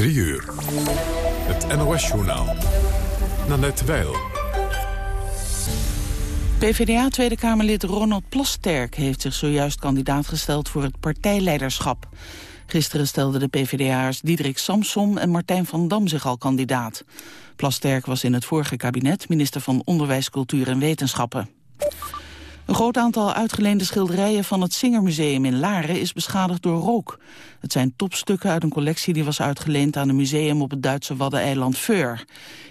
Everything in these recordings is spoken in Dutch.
3 uur. Het NOS-journaal. Nanette Weil. PvdA Tweede Kamerlid Ronald Plasterk heeft zich zojuist kandidaat gesteld voor het partijleiderschap. Gisteren stelden de PvdA'ers Diederik Samsom en Martijn van Dam zich al kandidaat. Plasterk was in het vorige kabinet minister van Onderwijs, Cultuur en Wetenschappen. Een groot aantal uitgeleende schilderijen van het Singermuseum in Laren is beschadigd door rook. Het zijn topstukken uit een collectie die was uitgeleend aan een museum op het Duitse waddeneiland Voor.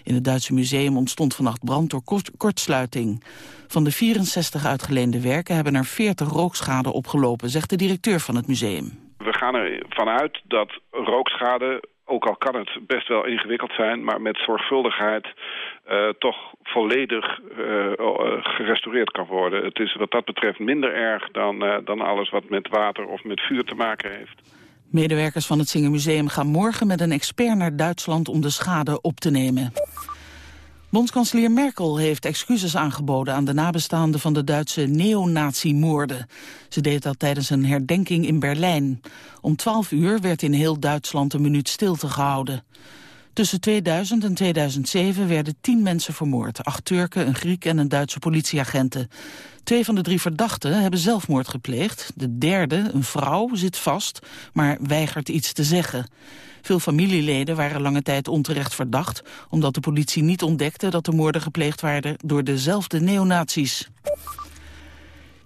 In het Duitse museum ontstond vannacht brand door kortsluiting. Van de 64 uitgeleende werken hebben er 40 rookschade opgelopen, zegt de directeur van het museum. We gaan ervan uit dat rookschade ook al kan het best wel ingewikkeld zijn, maar met zorgvuldigheid uh, toch volledig uh, gerestaureerd kan worden. Het is wat dat betreft minder erg dan, dan alles wat met water of met vuur te maken heeft. Medewerkers van het Museum gaan morgen met een expert naar Duitsland om de schade op te nemen. Bondskanselier Merkel heeft excuses aangeboden aan de nabestaanden van de Duitse neonazi-moorden. Ze deed dat tijdens een herdenking in Berlijn. Om 12 uur werd in heel Duitsland een minuut stilte gehouden. Tussen 2000 en 2007 werden tien mensen vermoord. Acht Turken, een Griek en een Duitse politieagenten. Twee van de drie verdachten hebben zelfmoord gepleegd. De derde, een vrouw, zit vast, maar weigert iets te zeggen. Veel familieleden waren lange tijd onterecht verdacht... omdat de politie niet ontdekte dat de moorden gepleegd waren door dezelfde neonazies.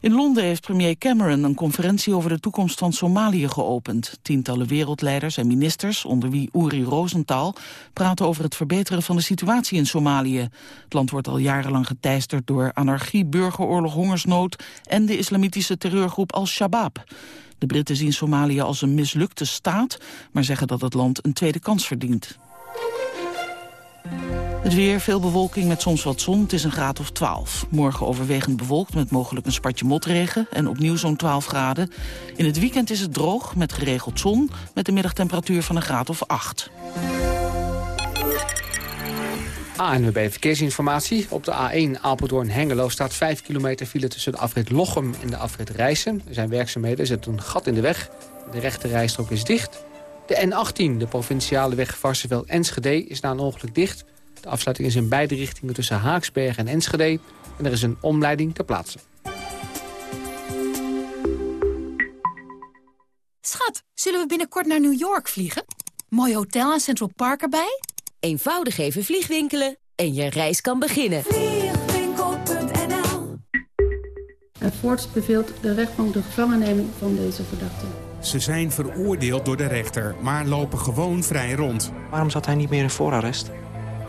In Londen heeft premier Cameron een conferentie over de toekomst van Somalië geopend. Tientallen wereldleiders en ministers, onder wie Uri Rosenthal, praten over het verbeteren van de situatie in Somalië. Het land wordt al jarenlang geteisterd door anarchie, burgeroorlog, hongersnood en de islamitische terreurgroep Al-Shabaab. De Britten zien Somalië als een mislukte staat, maar zeggen dat het land een tweede kans verdient. Het weer, veel bewolking met soms wat zon. Het is een graad of 12. Morgen overwegend bewolkt met mogelijk een spatje motregen... en opnieuw zo'n 12 graden. In het weekend is het droog met geregeld zon... met een middagtemperatuur van een graad of 8. ANWB Verkeersinformatie. Op de A1 Apeldoorn-Hengelo staat 5 kilometer file tussen de afrit Lochem en de afrit Rijssen. Er zijn werkzaamheden, er zit een gat in de weg. De rechte rijstrook is dicht. De N18, de provinciale weg Varsenveld-Enschede, is na een ongeluk dicht. De afsluiting is in beide richtingen tussen Haaksberg en Enschede. En er is een omleiding ter plaatse. Schat, zullen we binnenkort naar New York vliegen? Mooi hotel en Central Park erbij? Eenvoudig even vliegwinkelen en je reis kan beginnen. Vliegwinkel.nl En voorts beveelt de rechtbank de gevangenneming van deze verdachten. Ze zijn veroordeeld door de rechter, maar lopen gewoon vrij rond. Waarom zat hij niet meer in voorarrest?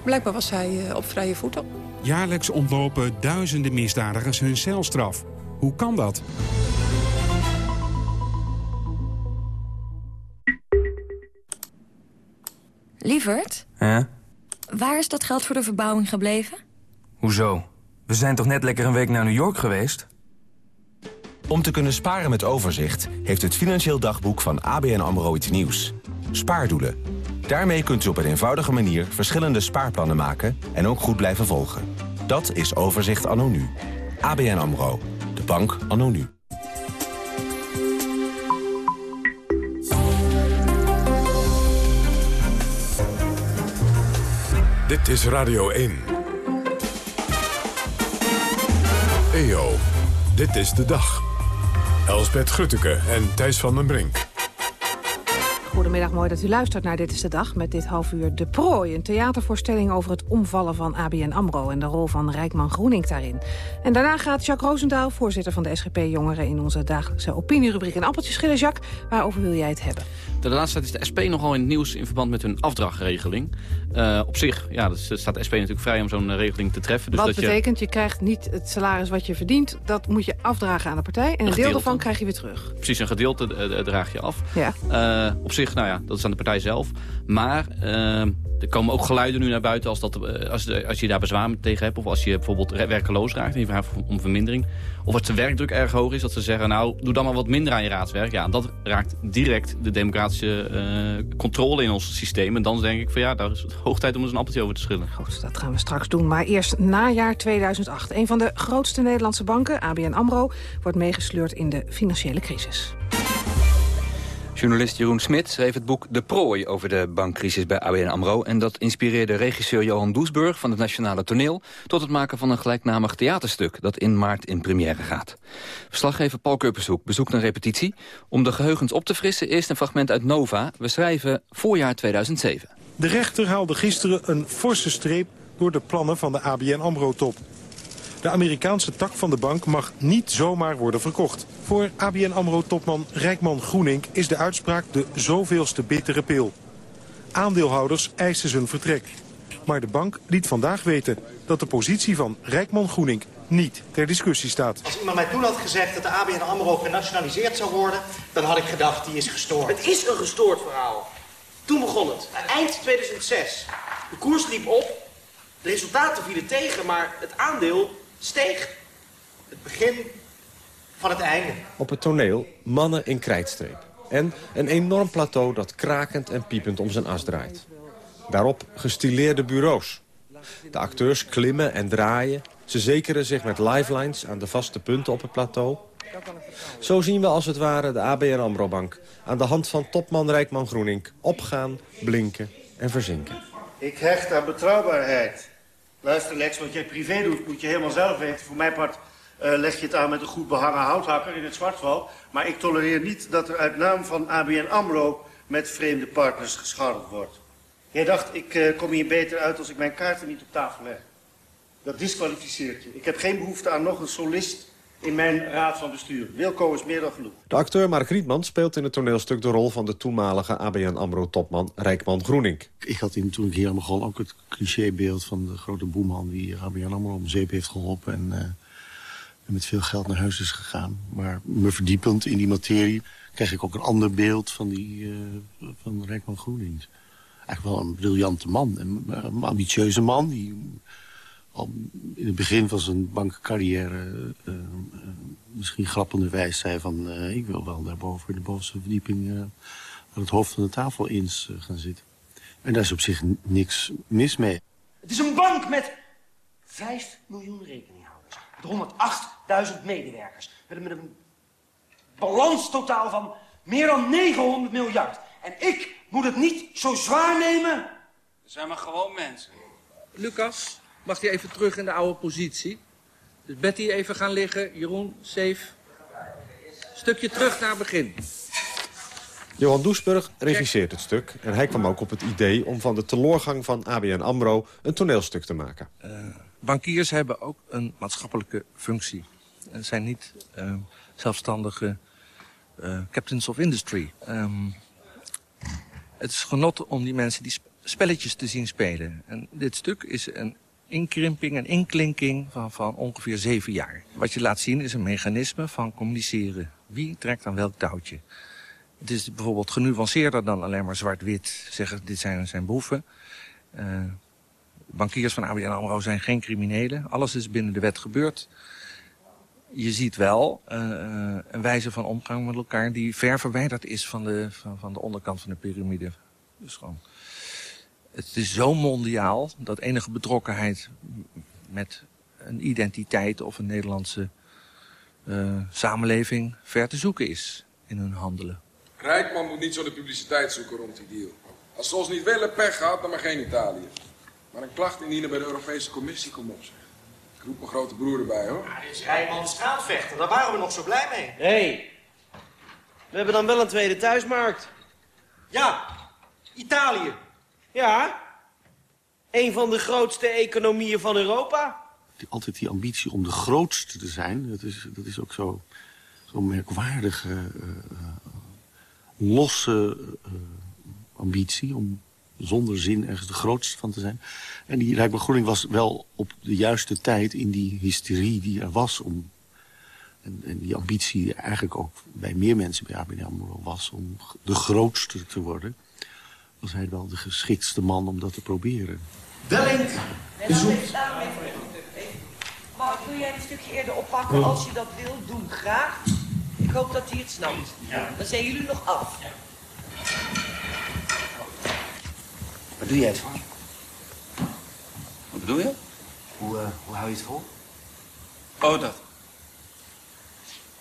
Blijkbaar was hij uh, op vrije voeten. Jaarlijks ontlopen duizenden misdadigers hun celstraf. Hoe kan dat? Lievert? Ja? Waar is dat geld voor de verbouwing gebleven? Hoezo? We zijn toch net lekker een week naar New York geweest? Om te kunnen sparen met overzicht... heeft het Financieel Dagboek van ABN AMRO iets nieuws. Spaardoelen. Daarmee kunt u op een eenvoudige manier verschillende spaarplannen maken... en ook goed blijven volgen. Dat is Overzicht anno nu. ABN AMRO. De bank anno nu. Dit is Radio 1. EO, dit is de dag. Elsbeth Grutteke en Thijs van den Brink. Goedemiddag, mooi dat u luistert naar Dit is de Dag... met dit half uur De Prooi, een theatervoorstelling over het omvallen van ABN AMRO... en de rol van Rijkman Groening daarin. En daarna gaat Jacques Roosendaal, voorzitter van de SGP Jongeren... in onze dagelijkse opinierubriek in Appeltjes schillen. Jacques, waarover wil jij het hebben? De laatste tijd is de SP nogal in het nieuws in verband met hun afdrachtregeling. Uh, op zich ja, dat staat de SP natuurlijk vrij om zo'n regeling te treffen. Dus wat dat betekent, je... je... krijgt niet het salaris wat je verdient... dat moet je afdragen aan de partij en een, deel daarvan krijg je weer terug. Precies, een gedeelte uh, draag je af. Ja. Uh, op zich, nou ja, dat is aan de partij zelf. Maar er komen ook geluiden nu naar buiten als, dat, als, de, als je daar bezwaar tegen hebt... of als je bijvoorbeeld werkeloos raakt en je vraagt om vermindering... of als de werkdruk erg hoog is, dat ze zeggen... nou, doe dan maar wat minder aan je raadswerk. Ja, dat raakt direct de democratische uh, controle in ons systeem. En dan denk ik van ja, daar is het hoog tijd om eens een appeltje over te schillen. Goed, dat gaan we straks doen. Maar eerst najaar 2008. Een van de grootste Nederlandse banken, ABN AMRO... wordt meegesleurd in de financiële crisis. Journalist Jeroen Smit schreef het boek De Prooi over de bankcrisis bij ABN AMRO. En dat inspireerde regisseur Johan Doesburg van het Nationale Toneel... tot het maken van een gelijknamig theaterstuk dat in maart in première gaat. Verslaggever Paul Kuppershoek bezoekt een repetitie. Om de geheugens op te frissen eerst een fragment uit Nova. We schrijven voorjaar 2007. De rechter haalde gisteren een forse streep door de plannen van de ABN AMRO-top. De Amerikaanse tak van de bank mag niet zomaar worden verkocht. Voor ABN AMRO-topman Rijkman Groening is de uitspraak de zoveelste bittere pil. Aandeelhouders eisen zijn vertrek. Maar de bank liet vandaag weten dat de positie van Rijkman Groening niet ter discussie staat. Als iemand mij toen had gezegd dat de ABN AMRO genationaliseerd zou worden... dan had ik gedacht, die is gestoord. Het is een gestoord verhaal. Toen begon het. Eind 2006. De koers liep op. De resultaten vielen tegen, maar het aandeel steeg. Het begin van het einde. Op het toneel mannen in krijtstreep. En een enorm plateau dat krakend en piepend om zijn as draait. Daarop gestileerde bureaus. De acteurs klimmen en draaien. Ze zekeren zich met lifelines aan de vaste punten op het plateau. Zo zien we als het ware de ABN AMRO-bank... aan de hand van topman Rijkman Groening opgaan, blinken en verzinken. Ik hecht aan betrouwbaarheid. Luister Lex, wat jij privé doet moet je helemaal zelf weten. Voor mijn part uh, leg je het aan met een goed behangen houthakker in het Zwartval. Maar ik tolereer niet dat er uit naam van ABN AMRO met vreemde partners gescharreld wordt. Jij dacht, ik uh, kom hier beter uit als ik mijn kaarten niet op tafel leg. Dat disqualificeert je. Ik heb geen behoefte aan nog een solist in mijn raad van bestuur. Wilco is meer dan genoeg. De acteur Mark Rietman speelt in het toneelstuk de rol van de toenmalige ABN AMRO-topman Rijkman Groening. Ik had in, toen ik hier begon ook het clichébeeld van de grote boeman die ABN AMRO om zeep heeft geholpen en, uh, en, met veel geld naar huis is gegaan. Maar me verdiepend in die materie krijg ik ook een ander beeld van, die, uh, van Rijkman Groening. Eigenlijk wel een briljante man, een, een ambitieuze man die al in het begin van zijn bankcarrière uh, uh, misschien grappenderwijs zei van... Uh, ik wil wel daarboven in de bovenste verdieping aan het hoofd van de tafel eens gaan zitten. En daar is op zich niks mis mee. Het is een bank met 5 miljoen rekeninghouders. Met 108.000 medewerkers. Met, met een balanstotaal van meer dan 900 miljard. En ik moet het niet zo zwaar nemen. We zijn maar gewoon mensen. Lucas, mag hij even terug in de oude positie. Dus Betty even gaan liggen. Jeroen, safe. Stukje terug naar het begin. Johan Doesburg regisseert het stuk. En hij kwam ook op het idee om van de teloorgang van ABN AMRO een toneelstuk te maken. Uh, bankiers hebben ook een maatschappelijke functie. Ze zijn niet uh, zelfstandige uh, captains of industry. Um, het is genot om die mensen die spelletjes te zien spelen. En dit stuk is een inkrimping en inklinking van, van ongeveer zeven jaar. Wat je laat zien is een mechanisme van communiceren. Wie trekt aan welk touwtje? Het is bijvoorbeeld genuanceerder dan alleen maar zwart-wit zeggen dit zijn zijn boeven. Uh, bankiers van ABN AMRO zijn geen criminelen. Alles is binnen de wet gebeurd. Je ziet wel uh, een wijze van omgang met elkaar die ver verwijderd is van de, van, van de onderkant van de piramide. Dus gewoon het is zo mondiaal dat enige betrokkenheid met een identiteit of een Nederlandse uh, samenleving ver te zoeken is in hun handelen. Rijkman moet niet zo de publiciteit zoeken rond die deal. Als ze ons niet willen, pech gehad, dan maar geen Italië. Maar een klacht indienen bij de Europese Commissie, kom op zeg. Ik roep mijn grote broer erbij hoor. Ja, is Rijkman straatvechter, daar waren we nog zo blij mee. Hé, hey, we hebben dan wel een tweede thuismarkt. Ja, Italië. Ja, een van de grootste economieën van Europa. Altijd die ambitie om de grootste te zijn, dat is, dat is ook zo, zo merkwaardige, uh, losse uh, ambitie... om zonder zin ergens de grootste van te zijn. En die Rijkman Groening was wel op de juiste tijd in die hysterie die er was... om en, en, die ambitie die eigenlijk ook bij meer mensen bij ABN AMRO was... om de grootste te worden was hij wel de geschiktste man om dat te proberen. Welling bezoek. Mark, wil jij een stukje eerder oppakken als je dat wil? Doe graag. Ik hoop dat hij het snapt. Ja. Dan zijn jullie nog af. Waar doe jij het voor? Wat bedoel je? Hoe, uh, hoe hou je het vol? Oh, dat.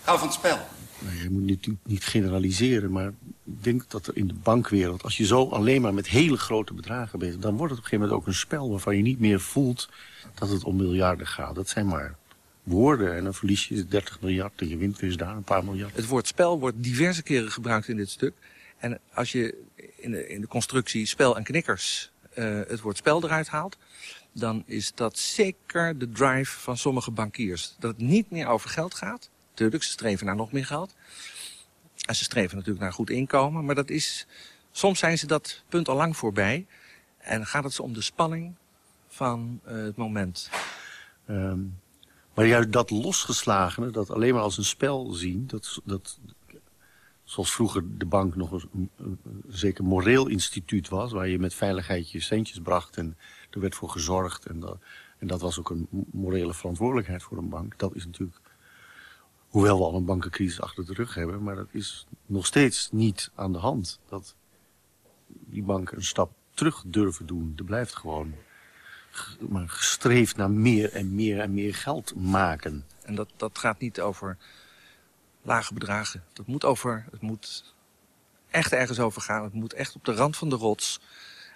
Hou van het spel. Nou, je moet natuurlijk niet generaliseren, maar ik denk dat er in de bankwereld... als je zo alleen maar met hele grote bedragen bent... dan wordt het op een gegeven moment ook een spel waarvan je niet meer voelt dat het om miljarden gaat. Dat zijn maar woorden en dan verlies je 30 miljard en je wint weer daar een paar miljard. Het woord spel wordt diverse keren gebruikt in dit stuk. En als je in de, in de constructie spel en knikkers uh, het woord spel eruit haalt... dan is dat zeker de drive van sommige bankiers. Dat het niet meer over geld gaat. Tuurlijk, ze streven naar nog meer geld. En ze streven natuurlijk naar goed inkomen. Maar dat is, soms zijn ze dat punt al lang voorbij. En gaat het ze om de spanning van uh, het moment. Um, maar juist dat losgeslagene, dat alleen maar als een spel zien... dat, dat zoals vroeger de bank nog een, zeker moreel instituut was... waar je met veiligheid je centjes bracht en er werd voor gezorgd. En en dat was ook een morele verantwoordelijkheid voor een bank. Dat is natuurlijk, hoewel we al een bankencrisis achter de rug hebben... maar dat is nog steeds niet aan de hand. Dat die banken een stap terug durven doen. Er blijft gewoon maar gestreefd naar meer en meer en meer geld maken. En dat, dat gaat niet over lage bedragen. Dat moet over, het moet echt ergens over gaan. Het moet echt op de rand van de rots.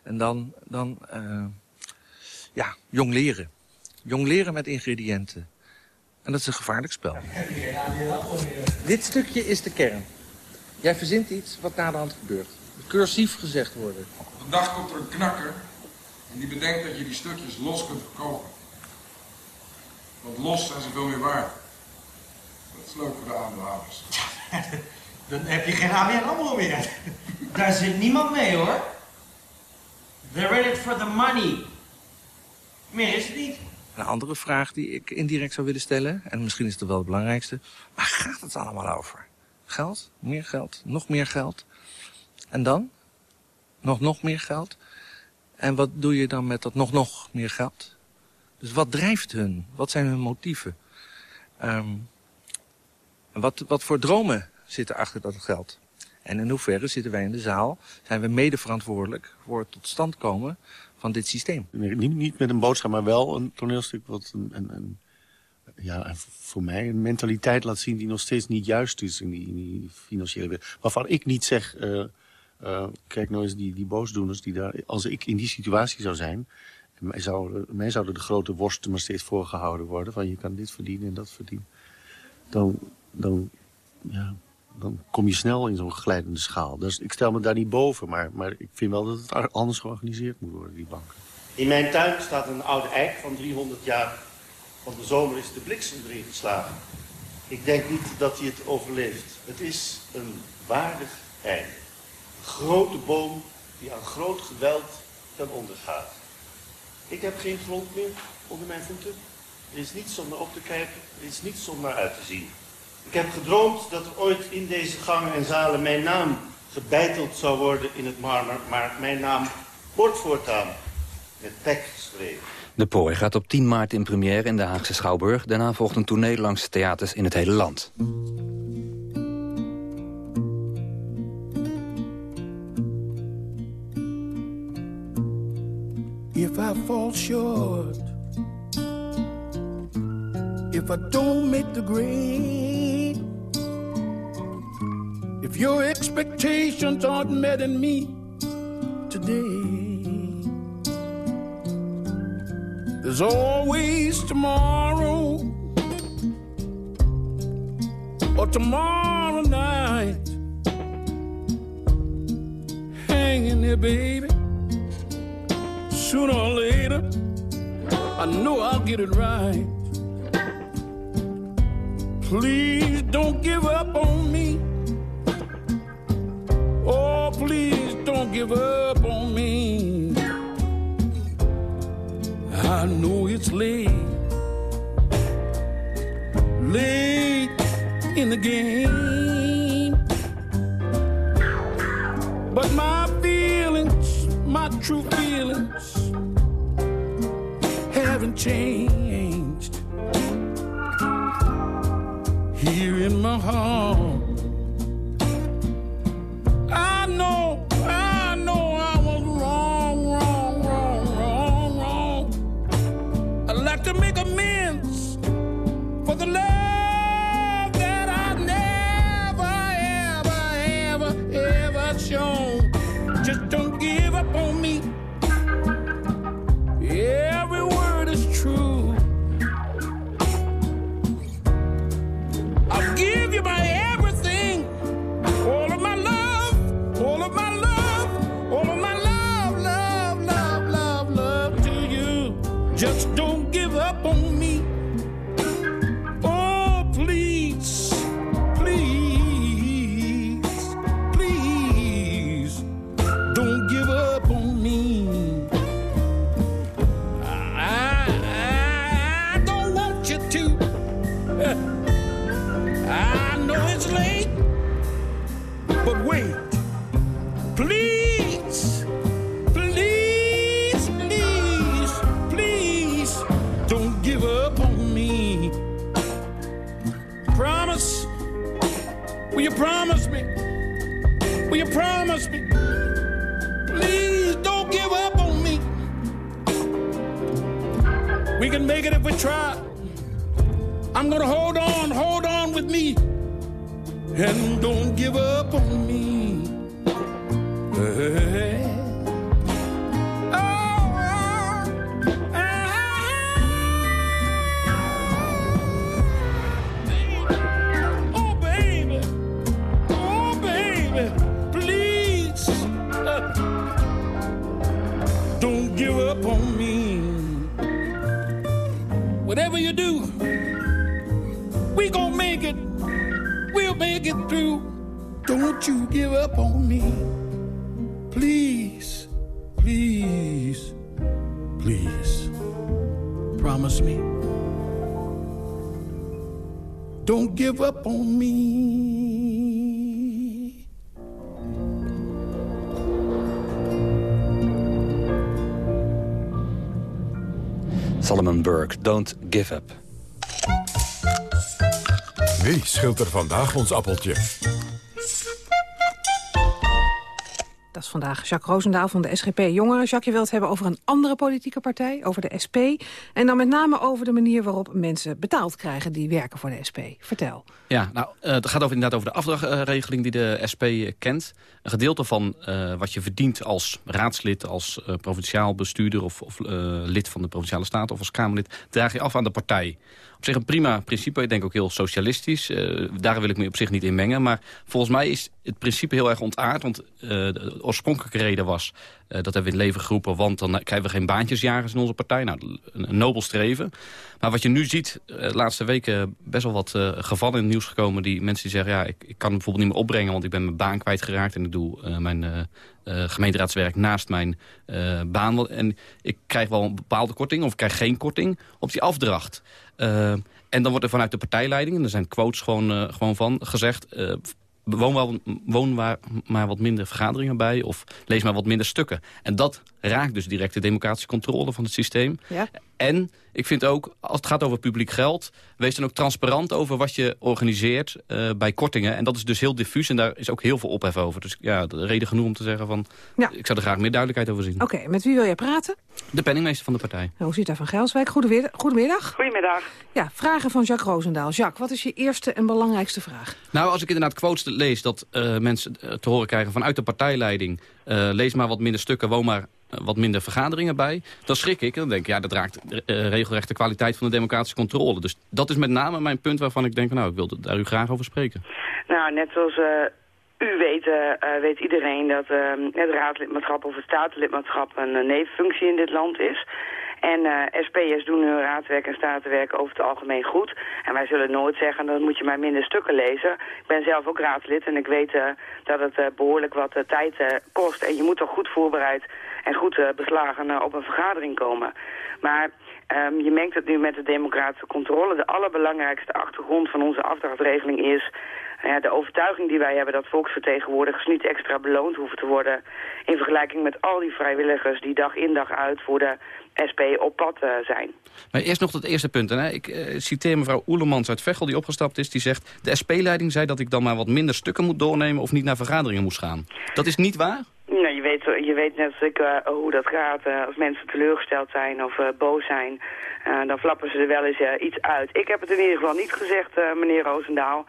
En dan, dan uh, ja, jong leren. Jong leren met ingrediënten. En dat is een gevaarlijk spel. Dit stukje is de kern. Jij verzint iets wat na de hand gebeurt. Cursief gezegd worden. Op een dag komt er een knakker en die bedenkt dat je die stukjes los kunt verkopen. Want los zijn ze veel meer waard. Dat is leuk voor de aandeelhouders. Dan heb je geen ABN AMRO meer. Daar zit niemand mee hoor. They're in it for the money. Meer is het niet. Een andere vraag die ik indirect zou willen stellen, en misschien is het wel het belangrijkste. Waar gaat het allemaal over? Geld? Meer geld? Nog meer geld? En dan? Nog nog meer geld? En wat doe je dan met dat nog nog meer geld? Dus wat drijft hun? Wat zijn hun motieven? Um, wat, wat voor dromen zitten achter dat geld? En in hoeverre zitten wij in de zaal, zijn we mede verantwoordelijk voor het tot stand komen van dit systeem? Niet, met een boodschap, maar wel een toneelstuk wat een, ja, voor mij een mentaliteit laat zien die nog steeds niet juist is in die, in die financiële wereld. Waarvan ik niet zeg, uh, uh, kijk nou eens die, die boosdoeners die daar, als ik in die situatie zou zijn, mij, zou, mij zouden de grote worsten maar steeds voorgehouden worden van je kan dit verdienen en dat verdienen. Dan, dan, ja, dan kom je snel in zo'n glijdende schaal. Dus ik stel me daar niet boven, maar, maar ik vind wel dat het anders georganiseerd moet worden, die banken. In mijn tuin staat een oude eik van 300 jaar. Van de zomer is de bliksem erin geslagen. Ik denk niet dat hij het overleeft. Het is een waardig eik. Een grote boom die aan groot geweld ten onder gaat. Ik heb geen grond meer onder mijn voeten. Er is niets om naar op te kijken. Er is niets om naar uit te zien. Ik heb gedroomd dat er ooit in deze gangen en zalen mijn naam gebeiteld zou worden in het marmer. Maar mijn naam wordt voortaan met pek geschreven. De Prooi gaat op 10 maart in première in de Haagse Schouwburg. Daarna volgt een tournee langs theaters in het hele land. If I fall short If I don't make the grade If your expectations aren't met in me today There's always tomorrow or tomorrow night hanging there, baby. Sooner or later, I know I'll get it right. Please don't give up on me. Oh, please don't give up on me. I know it's late, late in the game. But my feelings, my true feelings, haven't changed. Here in my heart, Don't give up on me. Solomon Burke, Don't Give Up. Wie schilt er vandaag ons appeltje? Vandaag Jacques Roosendaal van de SGP Jongeren. Jacques, je wilt het hebben over een andere politieke partij, over de SP. En dan met name over de manier waarop mensen betaald krijgen die werken voor de SP. Vertel. Ja, nou, eh, het gaat over, inderdaad over de afdrachtregeling die de SP kent. Een gedeelte van eh, wat je verdient als raadslid, als eh, provinciaal bestuurder... of, of eh, lid van de Provinciale Staten of als Kamerlid... draag je af aan de partij. Op zich een prima principe, ik denk ook heel socialistisch. Eh, daar wil ik me op zich niet in mengen. Maar volgens mij is het principe heel erg ontaard. Want eh, de oorspronkelijke reden was, eh, dat hebben we in het leven geroepen... want dan krijgen we geen baantjesjagers in onze partij. Nou, een, nobel streven. Maar wat je nu ziet, de laatste weken best wel wat gevallen in het nieuws gekomen... die mensen die zeggen, ja, ik, ik kan bijvoorbeeld niet meer opbrengen... want ik ben mijn baan kwijtgeraakt en ik doe mijn gemeenteraadswerk naast mijn baan. En ik krijg wel een bepaalde korting of ik krijg geen korting op die afdracht. Eh, en dan wordt er vanuit de partijleiding, en er zijn quotes gewoon, eh, gewoon van, gezegd... eh, woon, wel, woon maar, maar wat minder vergaderingen bij of lees maar wat minder stukken. En dat raakt dus direct de democratische controle van het systeem. Ja. En ik vind ook, als het gaat over publiek geld... wees dan ook transparant over wat je organiseert eh, bij kortingen. En dat is dus heel diffuus en daar is ook heel veel ophef over. Dus ja, de reden genoeg om te zeggen van... ik zou er graag meer duidelijkheid over zien. Oké, met wie wil jij praten? De penningmeester van de partij. Rosita van Gelswijk, goedemiddag. Goedemiddag. Goedemiddag. Ja, vragen van Jacques Roosendaal. Jacques, wat is je eerste en belangrijkste vraag? Nou, als ik inderdaad quotes lees dat eh, mensen eh, te horen krijgen vanuit de partijleiding... eh, lees maar wat minder stukken, woon maar eh, wat minder vergaderingen bij... dan schrik ik en dan denk ik, ja, dat raakt eh, regelrecht de kwaliteit van de democratische controle. Dus dat is met name mijn punt waarvan ik denk, nou, ik wil daar u graag over spreken. Nou, net zoals u weet, weet iedereen dat eh, het raadlidmaatschap of het statenlidmaatschap een uh, in dit land is. En eh, SP'ers doen hun raadwerk en statenwerk over het algemeen goed. En wij zullen nooit zeggen, dan moet je maar minder stukken lezen. Ik ben zelf ook raadslid en ik weet eh, dat het eh, behoorlijk wat eh, tijd eh, kost. En je moet toch goed voorbereid en goed eh, beslagen eh, op een vergadering komen. Maar ehm, je mengt het nu met de democratische controle. De allerbelangrijkste achtergrond van onze afdrachtregeling is... ja, de overtuiging die wij hebben dat volksvertegenwoordigers niet extra beloond hoeven te worden... in vergelijking met al die vrijwilligers die dag in dag uit voor de SP op pad eh, zijn. Maar eerst nog dat eerste punt. Hè. Ik eh, citeer mevrouw Oelemans uit Veghel die opgestapt is. Die zegt, de SP-leiding zei dat ik dan maar wat minder stukken moet doornemen... of niet naar vergaderingen moest gaan. Dat is niet waar? Nou, je, weet, je weet net als ik eh, hoe dat gaat. Als mensen teleurgesteld zijn of boos zijn, dan flappen ze er wel eens iets uit. Ik heb het in ieder geval niet gezegd, meneer Roosendaal.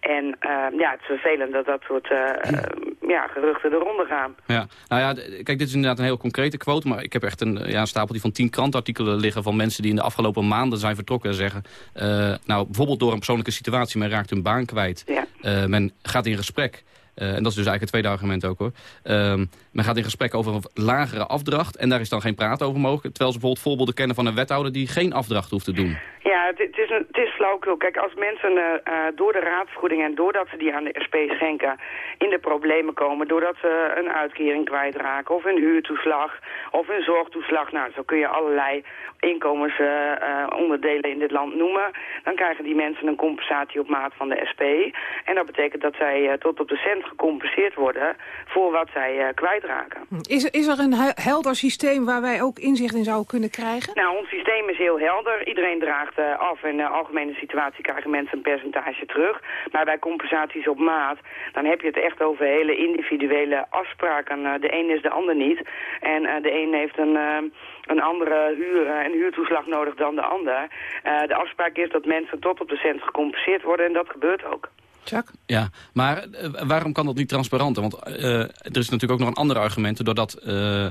En eh, ja, het is vervelend dat dat soort eh, eh, ja, geruchten de ronde gaan. Ja, nou ja, kijk, dit is inderdaad een heel concrete quote... maar ik heb echt een, ja, een stapel die van tien krantartikelen liggen... van mensen die in de afgelopen maanden zijn vertrokken en zeggen... eh, nou, bijvoorbeeld door een persoonlijke situatie, men raakt hun baan kwijt. Eh, men gaat in gesprek... eh, en dat is dus eigenlijk het tweede argument ook hoor. Ehm, men gaat in gesprek over een lagere afdracht en daar is dan geen praat over mogelijk. Terwijl ze bijvoorbeeld voorbeelden kennen van een wethouder die geen afdracht hoeft te doen. Ja, het, is, een, het is flauwkul. Kijk, als mensen eh, eh, door de raadsvergoeding en doordat ze die aan de SP schenken in de problemen komen, doordat ze een uitkering kwijtraken of een huurtoeslag of een zorgtoeslag, nou, zo kun je allerlei inkomensonderdelen in dit land noemen, dan krijgen die mensen een compensatie op maat van de SP. En dat betekent dat zij tot op de cent gecompenseerd worden voor wat zij eh, kwijtraken. Is, is er een he- helder systeem waar wij ook inzicht in zouden kunnen krijgen? Nou, ons systeem is heel helder. Iedereen draagt eh, af. In de algemene situatie krijgen mensen een percentage terug. Maar bij compensaties op maat, dan heb je het echt over hele individuele afspraken. Eh, de een is de ander niet. En eh, de een heeft een, eh, een andere huur eh, en huurtoeslag nodig dan de ander. Eh, de afspraak is dat mensen tot op de cent gecompenseerd worden en dat gebeurt ook. Ja, maar eh, waarom kan dat niet transparanter? Want eh, er is natuurlijk ook nog een ander argument. Doordat eh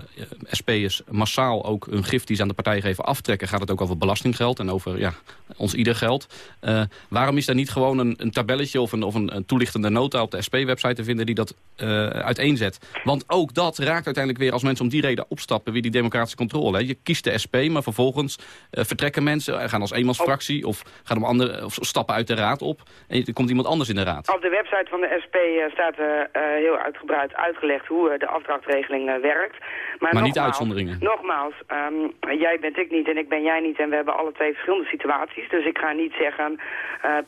SP'ers massaal ook hun gift die ze aan de partij geven aftrekken... gaat het ook over belastinggeld en over ja, ons ieder geld. Eh, waarom is daar niet gewoon een, een tabelletje of, een, of een, een toelichtende nota op de SP-website te vinden... die dat eh, uiteenzet? Want ook dat raakt uiteindelijk weer als mensen om die reden opstappen... weer die democratische controle. Hè. Je kiest de SP, maar vervolgens vertrekken mensen... gaan als eenmansfractie of, gaan om andere, of stappen uit de raad op... en er komt iemand anders in Op de website van de SP eh, staat eh, eh, heel uitgebreid uitgelegd hoe de afdrachtregeling werkt. Maar niet nogmaals- uitzonderingen. Nogmaals, ehm, jij bent ik niet en ik ben jij niet en we hebben alle twee verschillende situaties. Dus ik ga niet zeggen,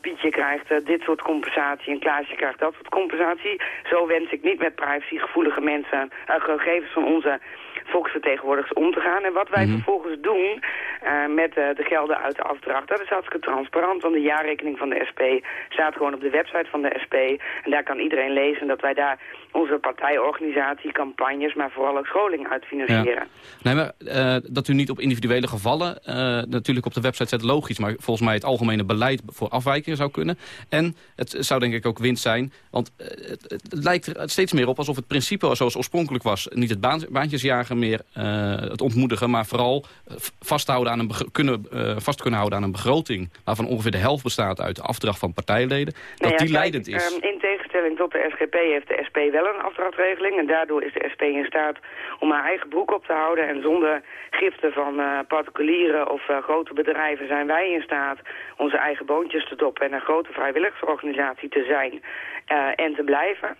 Pietje krijgt dit soort compensatie en Klaasje krijgt dat soort compensatie. Zo wens ik niet met privacygevoelige mensen, gegevens van onze volksvertegenwoordigers om te gaan. En wat wij Mhm. vervolgens doen eh, met eh, de gelden uit de afdracht, dat is hartstikke transparant. Want de jaarrekening van de SP staat gewoon op de website van de SP. En daar kan iedereen lezen dat wij daar onze partijorganisatie, campagnes, maar vooral ook scholing uit financieren. Nee, maar eh, dat u niet op individuele gevallen natuurlijk op de website zet, logisch. Maar volgens mij het algemene beleid voor afwijkingen zou kunnen. En het zou denk ik ook winst zijn. Want het, het lijkt er steeds meer op alsof het principe zoals oorspronkelijk was... niet het baan, meer, eh, het ontmoedigen... maar vooral vasthouden aan een kunnen, eh, vast kunnen houden aan een begroting... waarvan ongeveer de helft bestaat uit de afdracht van partijleden. Dat Nou ja, die kijk, leidend is. ehm, in tegenstelling tot de SGP heeft de SP wel een afdrachtregeling. En daardoor is de SP in staat om haar eigen broek op te houden. En zonder giften van eh, particulieren of grote bedrijven zijn wij in staat onze eigen boontjes te doppen. En een grote vrijwilligersorganisatie te zijn en te blijven.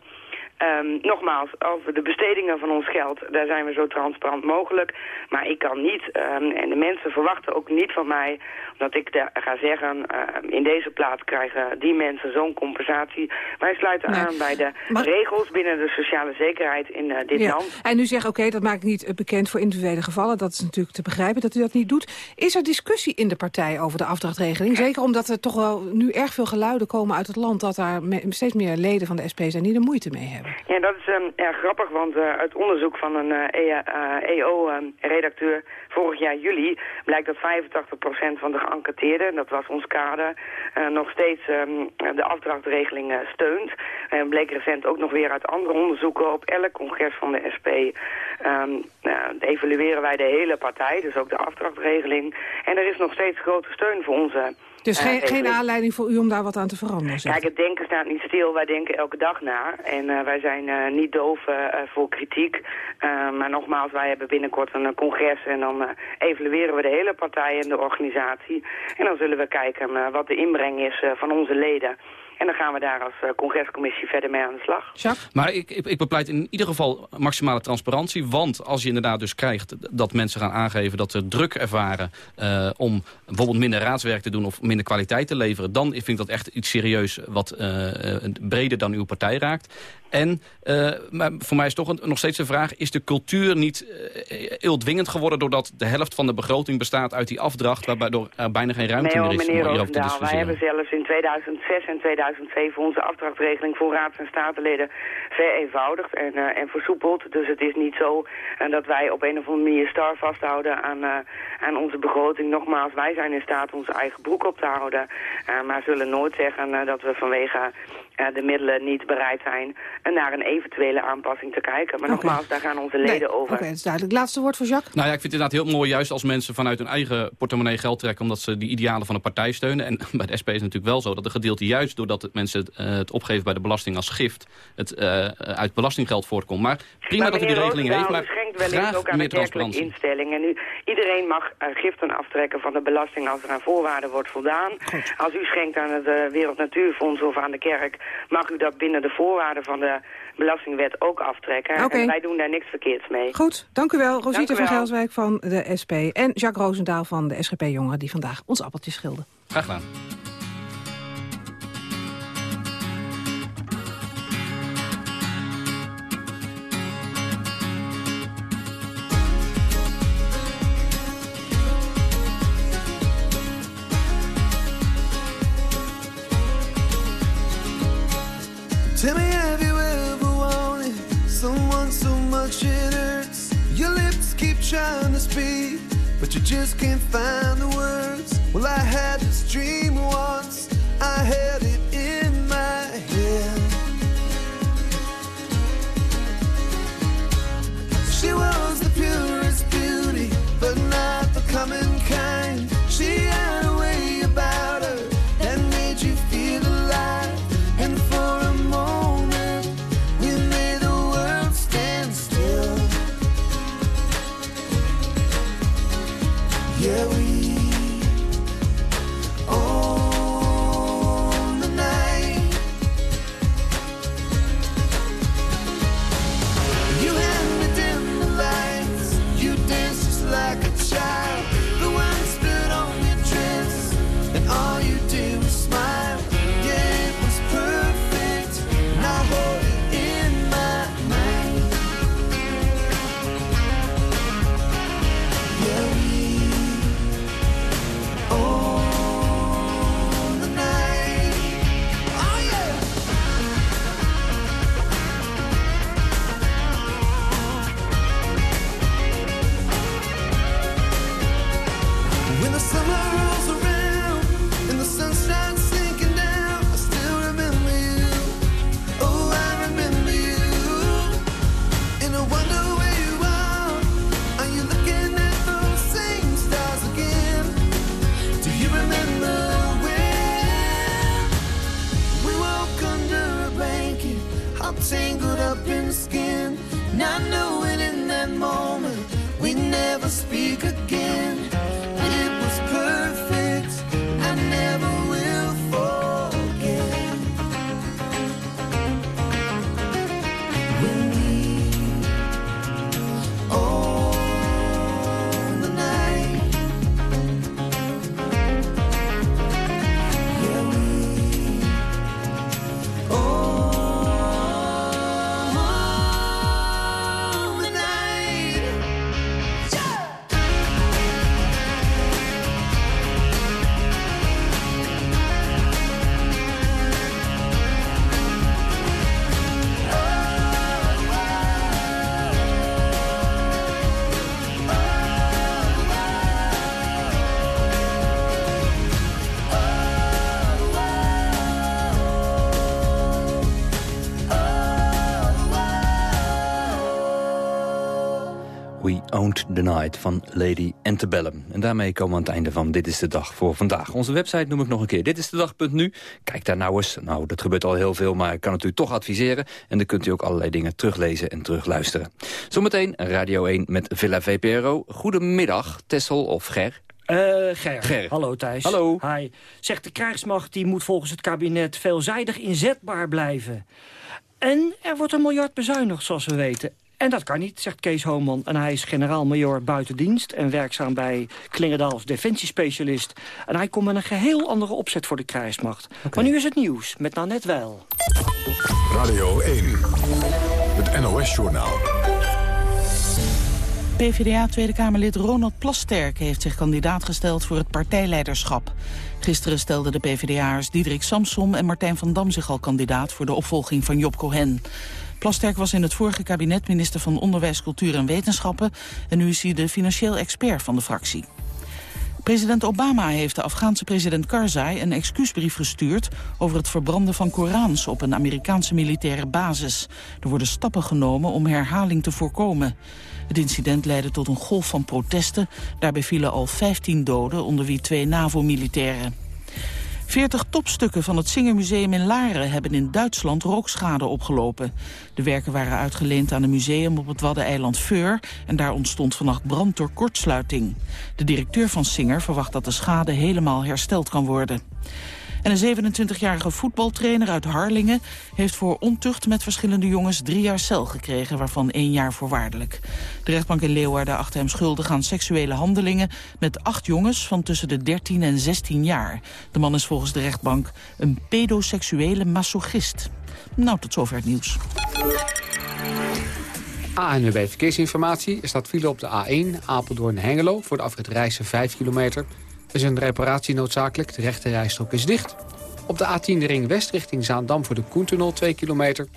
Ehm, nogmaals, over de bestedingen van ons geld, daar zijn we zo transparant mogelijk. Maar ik kan niet, ehm, en de mensen verwachten ook niet van mij, dat ik daar ga zeggen, ehm, in deze plaats krijgen die mensen zo'n compensatie. Wij sluiten Nee. aan bij de Maar- regels binnen de sociale zekerheid in eh, dit Ja. land. En u zegt, oké, dat maakt niet bekend voor individuele gevallen. Dat is natuurlijk te begrijpen dat u dat niet doet. Is er discussie in de partij over de afdrachtregeling? Zeker omdat er toch wel nu erg veel geluiden komen uit het land... dat daar steeds meer leden van de SP zijn die er moeite mee hebben. Ja, dat is ehm, erg grappig, want eh, uit onderzoek van een eh, EO-redacteur vorig jaar juli blijkt dat 85% van de geënquêteerden, en dat was ons kader, eh, nog steeds ehm, de afdrachtregeling eh, steunt. En bleek recent ook nog weer uit andere onderzoeken op elk congres van de SP. ehm, nou, evalueren wij de hele partij, dus ook de afdrachtregeling. En er is nog steeds grote steun voor onze Dus eh, geen, geen aanleiding voor u om daar wat aan te veranderen? zegt Kijk, het denken staat niet stil. Wij denken elke dag na. En eh, wij zijn eh, niet doof voor kritiek. Maar nogmaals, wij hebben binnenkort een congres. En dan evalueren we de hele partij en de organisatie. En dan zullen we kijken wat de inbreng is van onze leden. En dan gaan we daar als eh, congrescommissie verder mee aan de slag. Maar ik, ik, ik bepleit in ieder geval maximale transparantie. Want als je inderdaad dus krijgt dat mensen gaan aangeven... dat ze druk ervaren eh, om bijvoorbeeld minder raadswerk te doen... of minder kwaliteit te leveren... dan vind ik dat echt iets serieus wat eh, eh, breder dan uw partij raakt. En eh, maar voor mij is toch een- nog steeds de vraag... is de cultuur niet uh, heel dwingend geworden... doordat de helft van de begroting bestaat uit die afdracht... waardoor er bijna geen ruimte nee, meer is om hierover te Roosendaal, wij discussiëren. hebben zelfs in 2006 en 2007 onze afdrachtregeling voor raads- en statenleden vereenvoudigd en, eh, en versoepeld. Dus het is niet zo dat wij op een of andere manier star vasthouden aan, aan onze begroting. Nogmaals, wij zijn in staat onze eigen broek op te houden. maar zullen nooit zeggen dat we vanwege de middelen niet bereid zijn eh, naar een eventuele aanpassing te kijken. Maar nogmaals, daar gaan onze leden Nee, over. Oké, dat is duidelijk. Laatste woord voor Jacques. Nou ja, ik vind het inderdaad heel mooi juist als mensen vanuit hun eigen portemonnee geld trekken... omdat ze die idealen van een partij steunen. En bij de SP is het natuurlijk wel zo dat een gedeelte juist doordat mensen het, eh, het opgeven bij de belasting als gift... het eh, uit belastinggeld voortkomt. Maar prima maar dat u die regeling heeft, maar u schenkt wellicht graag ook aan meer transparantie. instelling. En u, iedereen mag eh, giften aftrekken van de belasting als er aan voorwaarden wordt voldaan. Als u schenkt aan het eh, Wereld Natuurfonds of aan de kerk, mag u dat binnen de voorwaarden van de belastingwet ook aftrekken. En wij doen daar niks verkeerds mee. Goed, dank u wel. Rosita van wel. Gelswijk van de SP en Jacques Roosendaal van de SGP Jongeren... die vandaag ons appeltjes schilden. Graag gedaan. It hurts. Your lips keep trying to speak, but you just can't find the words. Well, I had this dream once, I had it in my head. She was. Owned the Night van Lady Antebellum. En daarmee komen we aan het einde van Dit is de Dag voor vandaag. Onze website noem ik nog een keer. Dit is de dag.nu. Kijk daar nou eens. Nou, dat gebeurt al heel veel, maar ik kan het u toch adviseren. En dan kunt u ook allerlei dingen teruglezen en terugluisteren. Zometeen Radio 1 met Villa VPRO. Goedemiddag, Tessel of Ger. Eh, Ger. Ger. Hallo Thijs. Hallo. Hi. Zegt de krijgsmacht die moet volgens het kabinet veelzijdig inzetbaar blijven. En er wordt een miljard bezuinigd, zoals we weten. En dat kan niet, zegt Kees Homan. En hij is generaal-major buiten dienst en werkzaam bij Klingendaal als defensiespecialist. En hij komt met een geheel andere opzet voor de krijgsmacht. Maar nu is het nieuws, met nou net wel. Radio 1, het NOS-journaal. PvdA Tweede Kamerlid Ronald Plasterk heeft zich kandidaat gesteld voor het partijleiderschap. Gisteren stelden de PvdA'ers Diederik Samsom en Martijn van Dam zich al kandidaat voor de opvolging van Job Cohen. Plasterk was in het vorige kabinet minister van Onderwijs, Cultuur en Wetenschappen en nu is hij de financieel expert van de fractie. President Obama heeft de Afghaanse president Karzai een excuusbrief gestuurd over het verbranden van Korans op een Amerikaanse militaire basis. Er worden stappen genomen om herhaling te voorkomen. Het incident leidde tot een golf van protesten. Daarbij vielen al 15 doden, onder wie twee NAVO-militairen. 40 topstukken van het Singermuseum in Laren hebben in Duitsland rookschade opgelopen. De werken waren uitgeleend aan een museum op het Waddeneiland Veur en daar ontstond vannacht brand door kortsluiting. De directeur van Singer verwacht dat de schade helemaal hersteld kan worden. En een 27-jarige voetbaltrainer uit Harlingen heeft voor ontucht met verschillende jongens drie jaar cel gekregen, waarvan één jaar voorwaardelijk. De rechtbank in Leeuwarden acht hem schuldig aan seksuele handelingen met acht jongens van tussen de 13 en 16 jaar. De man is volgens de rechtbank een pedoseksuele masochist. Nou, tot zover het nieuws. ANWB Verkeersinformatie. Er staat file op de A1 Apeldoorn-Hengelo voor de afrit Rijssen 5 kilometer. Er is een reparatie noodzakelijk. De rechte rijstrook is dicht. Op de A10 de ring west richting Zaandam voor de Koentunnel 2 kilometer.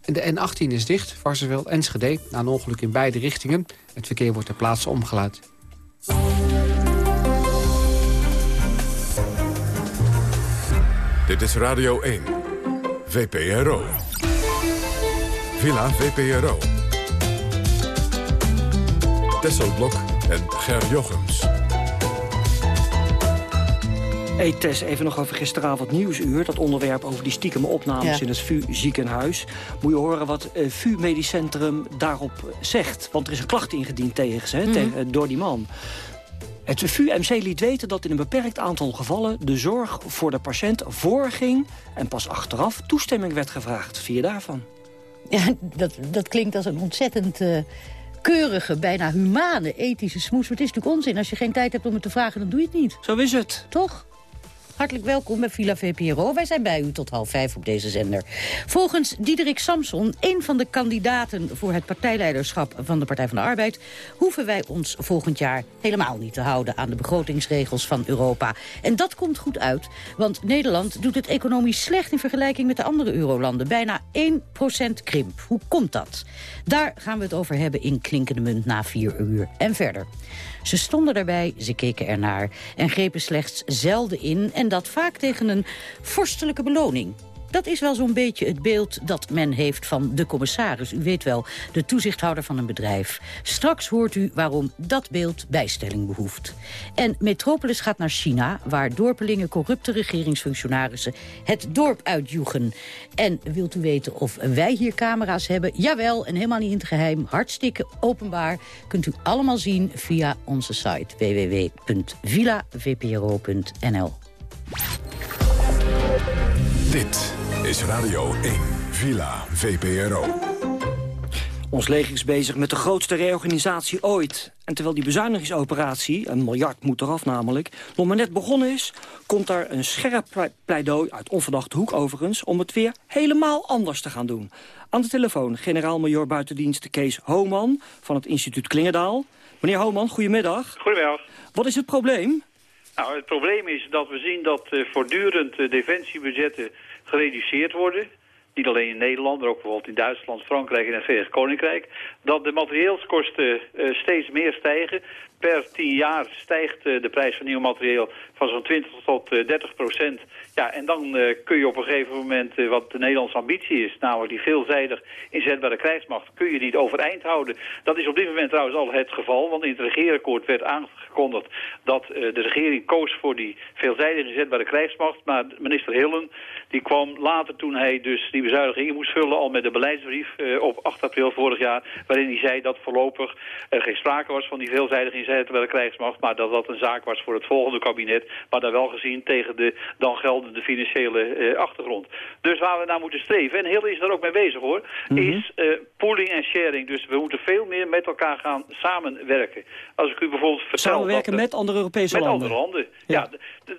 En de N18 is dicht, Varsenveld-Enschede, na een ongeluk in beide richtingen. Het verkeer wordt ter plaatse omgeleid. Dit is Radio 1. VPRO. Villa VPRO. Tesselblok en Ger Jochems. Hey Tess, even nog over gisteravond Nieuwsuur. Dat onderwerp over die stiekeme opnames Ja. in het VU ziekenhuis. Moet je horen wat eh, VU Medisch Centrum daarop zegt. Want er is een klacht ingediend tegen ze, Mhm. tegen- door die man. Het VU-MC liet weten dat in een beperkt aantal gevallen... de zorg voor de patiënt voorging en pas achteraf toestemming werd gevraagd. Vier daarvan. Ja, dat, dat klinkt als een ontzettend eh, keurige, bijna humane, ethische smoes. Maar het is natuurlijk onzin. Als je geen tijd hebt om het te vragen, dan doe je het niet. Zo is het. Toch? Hartelijk welkom bij Villa VPRO. Wij zijn bij u tot half vijf op deze zender. Volgens Diederik Samson, een van de kandidaten voor het partijleiderschap van de Partij van de Arbeid, hoeven wij ons volgend jaar helemaal niet te houden aan de begrotingsregels van Europa. En dat komt goed uit, want Nederland doet het economisch slecht in vergelijking met de andere eurolanden. Bijna 1% krimp. Hoe komt dat? Daar gaan we het over hebben in Klinkende Munt na vier uur en verder. Ze stonden erbij, ze keken ernaar en grepen slechts zelden in... en dat vaak tegen een vorstelijke beloning. Dat is wel zo'n beetje het beeld dat men heeft van de commissaris. U weet wel, de toezichthouder van een bedrijf. Straks hoort u waarom dat beeld bijstelling behoeft. En Metropolis gaat naar China, waar dorpelingen corrupte regeringsfunctionarissen het dorp uitjoegen. En wilt u weten of wij hier camera's hebben? Jawel, en helemaal niet in het geheim, hartstikke openbaar. Kunt u allemaal zien via onze site www.villavpro.nl. Dit is Radio 1. Villa VPRO. Ons leger is bezig met de grootste reorganisatie ooit. En terwijl die bezuinigingsoperatie, een miljard moet eraf namelijk... nog maar net begonnen is, komt daar een scherp ple- pleidooi... uit onverdachte hoek overigens, om het weer helemaal anders te gaan doen. Aan de telefoon generaal-major buitendienst Kees Homan... van het instituut Klingendaal. Meneer Homan, goedemiddag. Goedemiddag. Wat is het probleem? Nou, het probleem is dat we zien dat eh, voortdurend eh, defensiebudgetten gereduceerd worden. Niet alleen in Nederland, maar ook bijvoorbeeld in Duitsland, Frankrijk en het Verenigd Koninkrijk. Dat de materieelskosten eh, steeds meer stijgen. Per tien jaar stijgt eh, de prijs van nieuw materieel van zo'n 20 tot eh, 30 procent. Ja, en dan eh, kun je op een gegeven moment, eh, wat de Nederlandse ambitie is, namelijk die veelzijdig inzetbare krijgsmacht, kun je niet overeind houden. Dat is op dit moment trouwens al het geval, want in het regeerakkoord werd aangekondigd dat eh, de regering koos voor die veelzijdig inzetbare krijgsmacht. Maar minister Hillen, die kwam later toen hij dus die bezuinigingen moest vullen, al met een beleidsbrief op 8 april vorig jaar, waarin hij zei dat voorlopig er geen sprake was van die veelzijdig inzetbare krijgsmacht, maar dat dat een zaak was voor het volgende kabinet, maar dan wel gezien tegen de dan geldende financiële eh, achtergrond. Dus waar we naar moeten streven, en Hillen is daar ook mee bezig hoor, is eh, pooling en sharing. Dus we moeten veel meer met elkaar gaan samenwerken. Als ik u bijvoorbeeld vertel... Samenwerken dat, met andere Europese met landen. andere landen. Ja. d-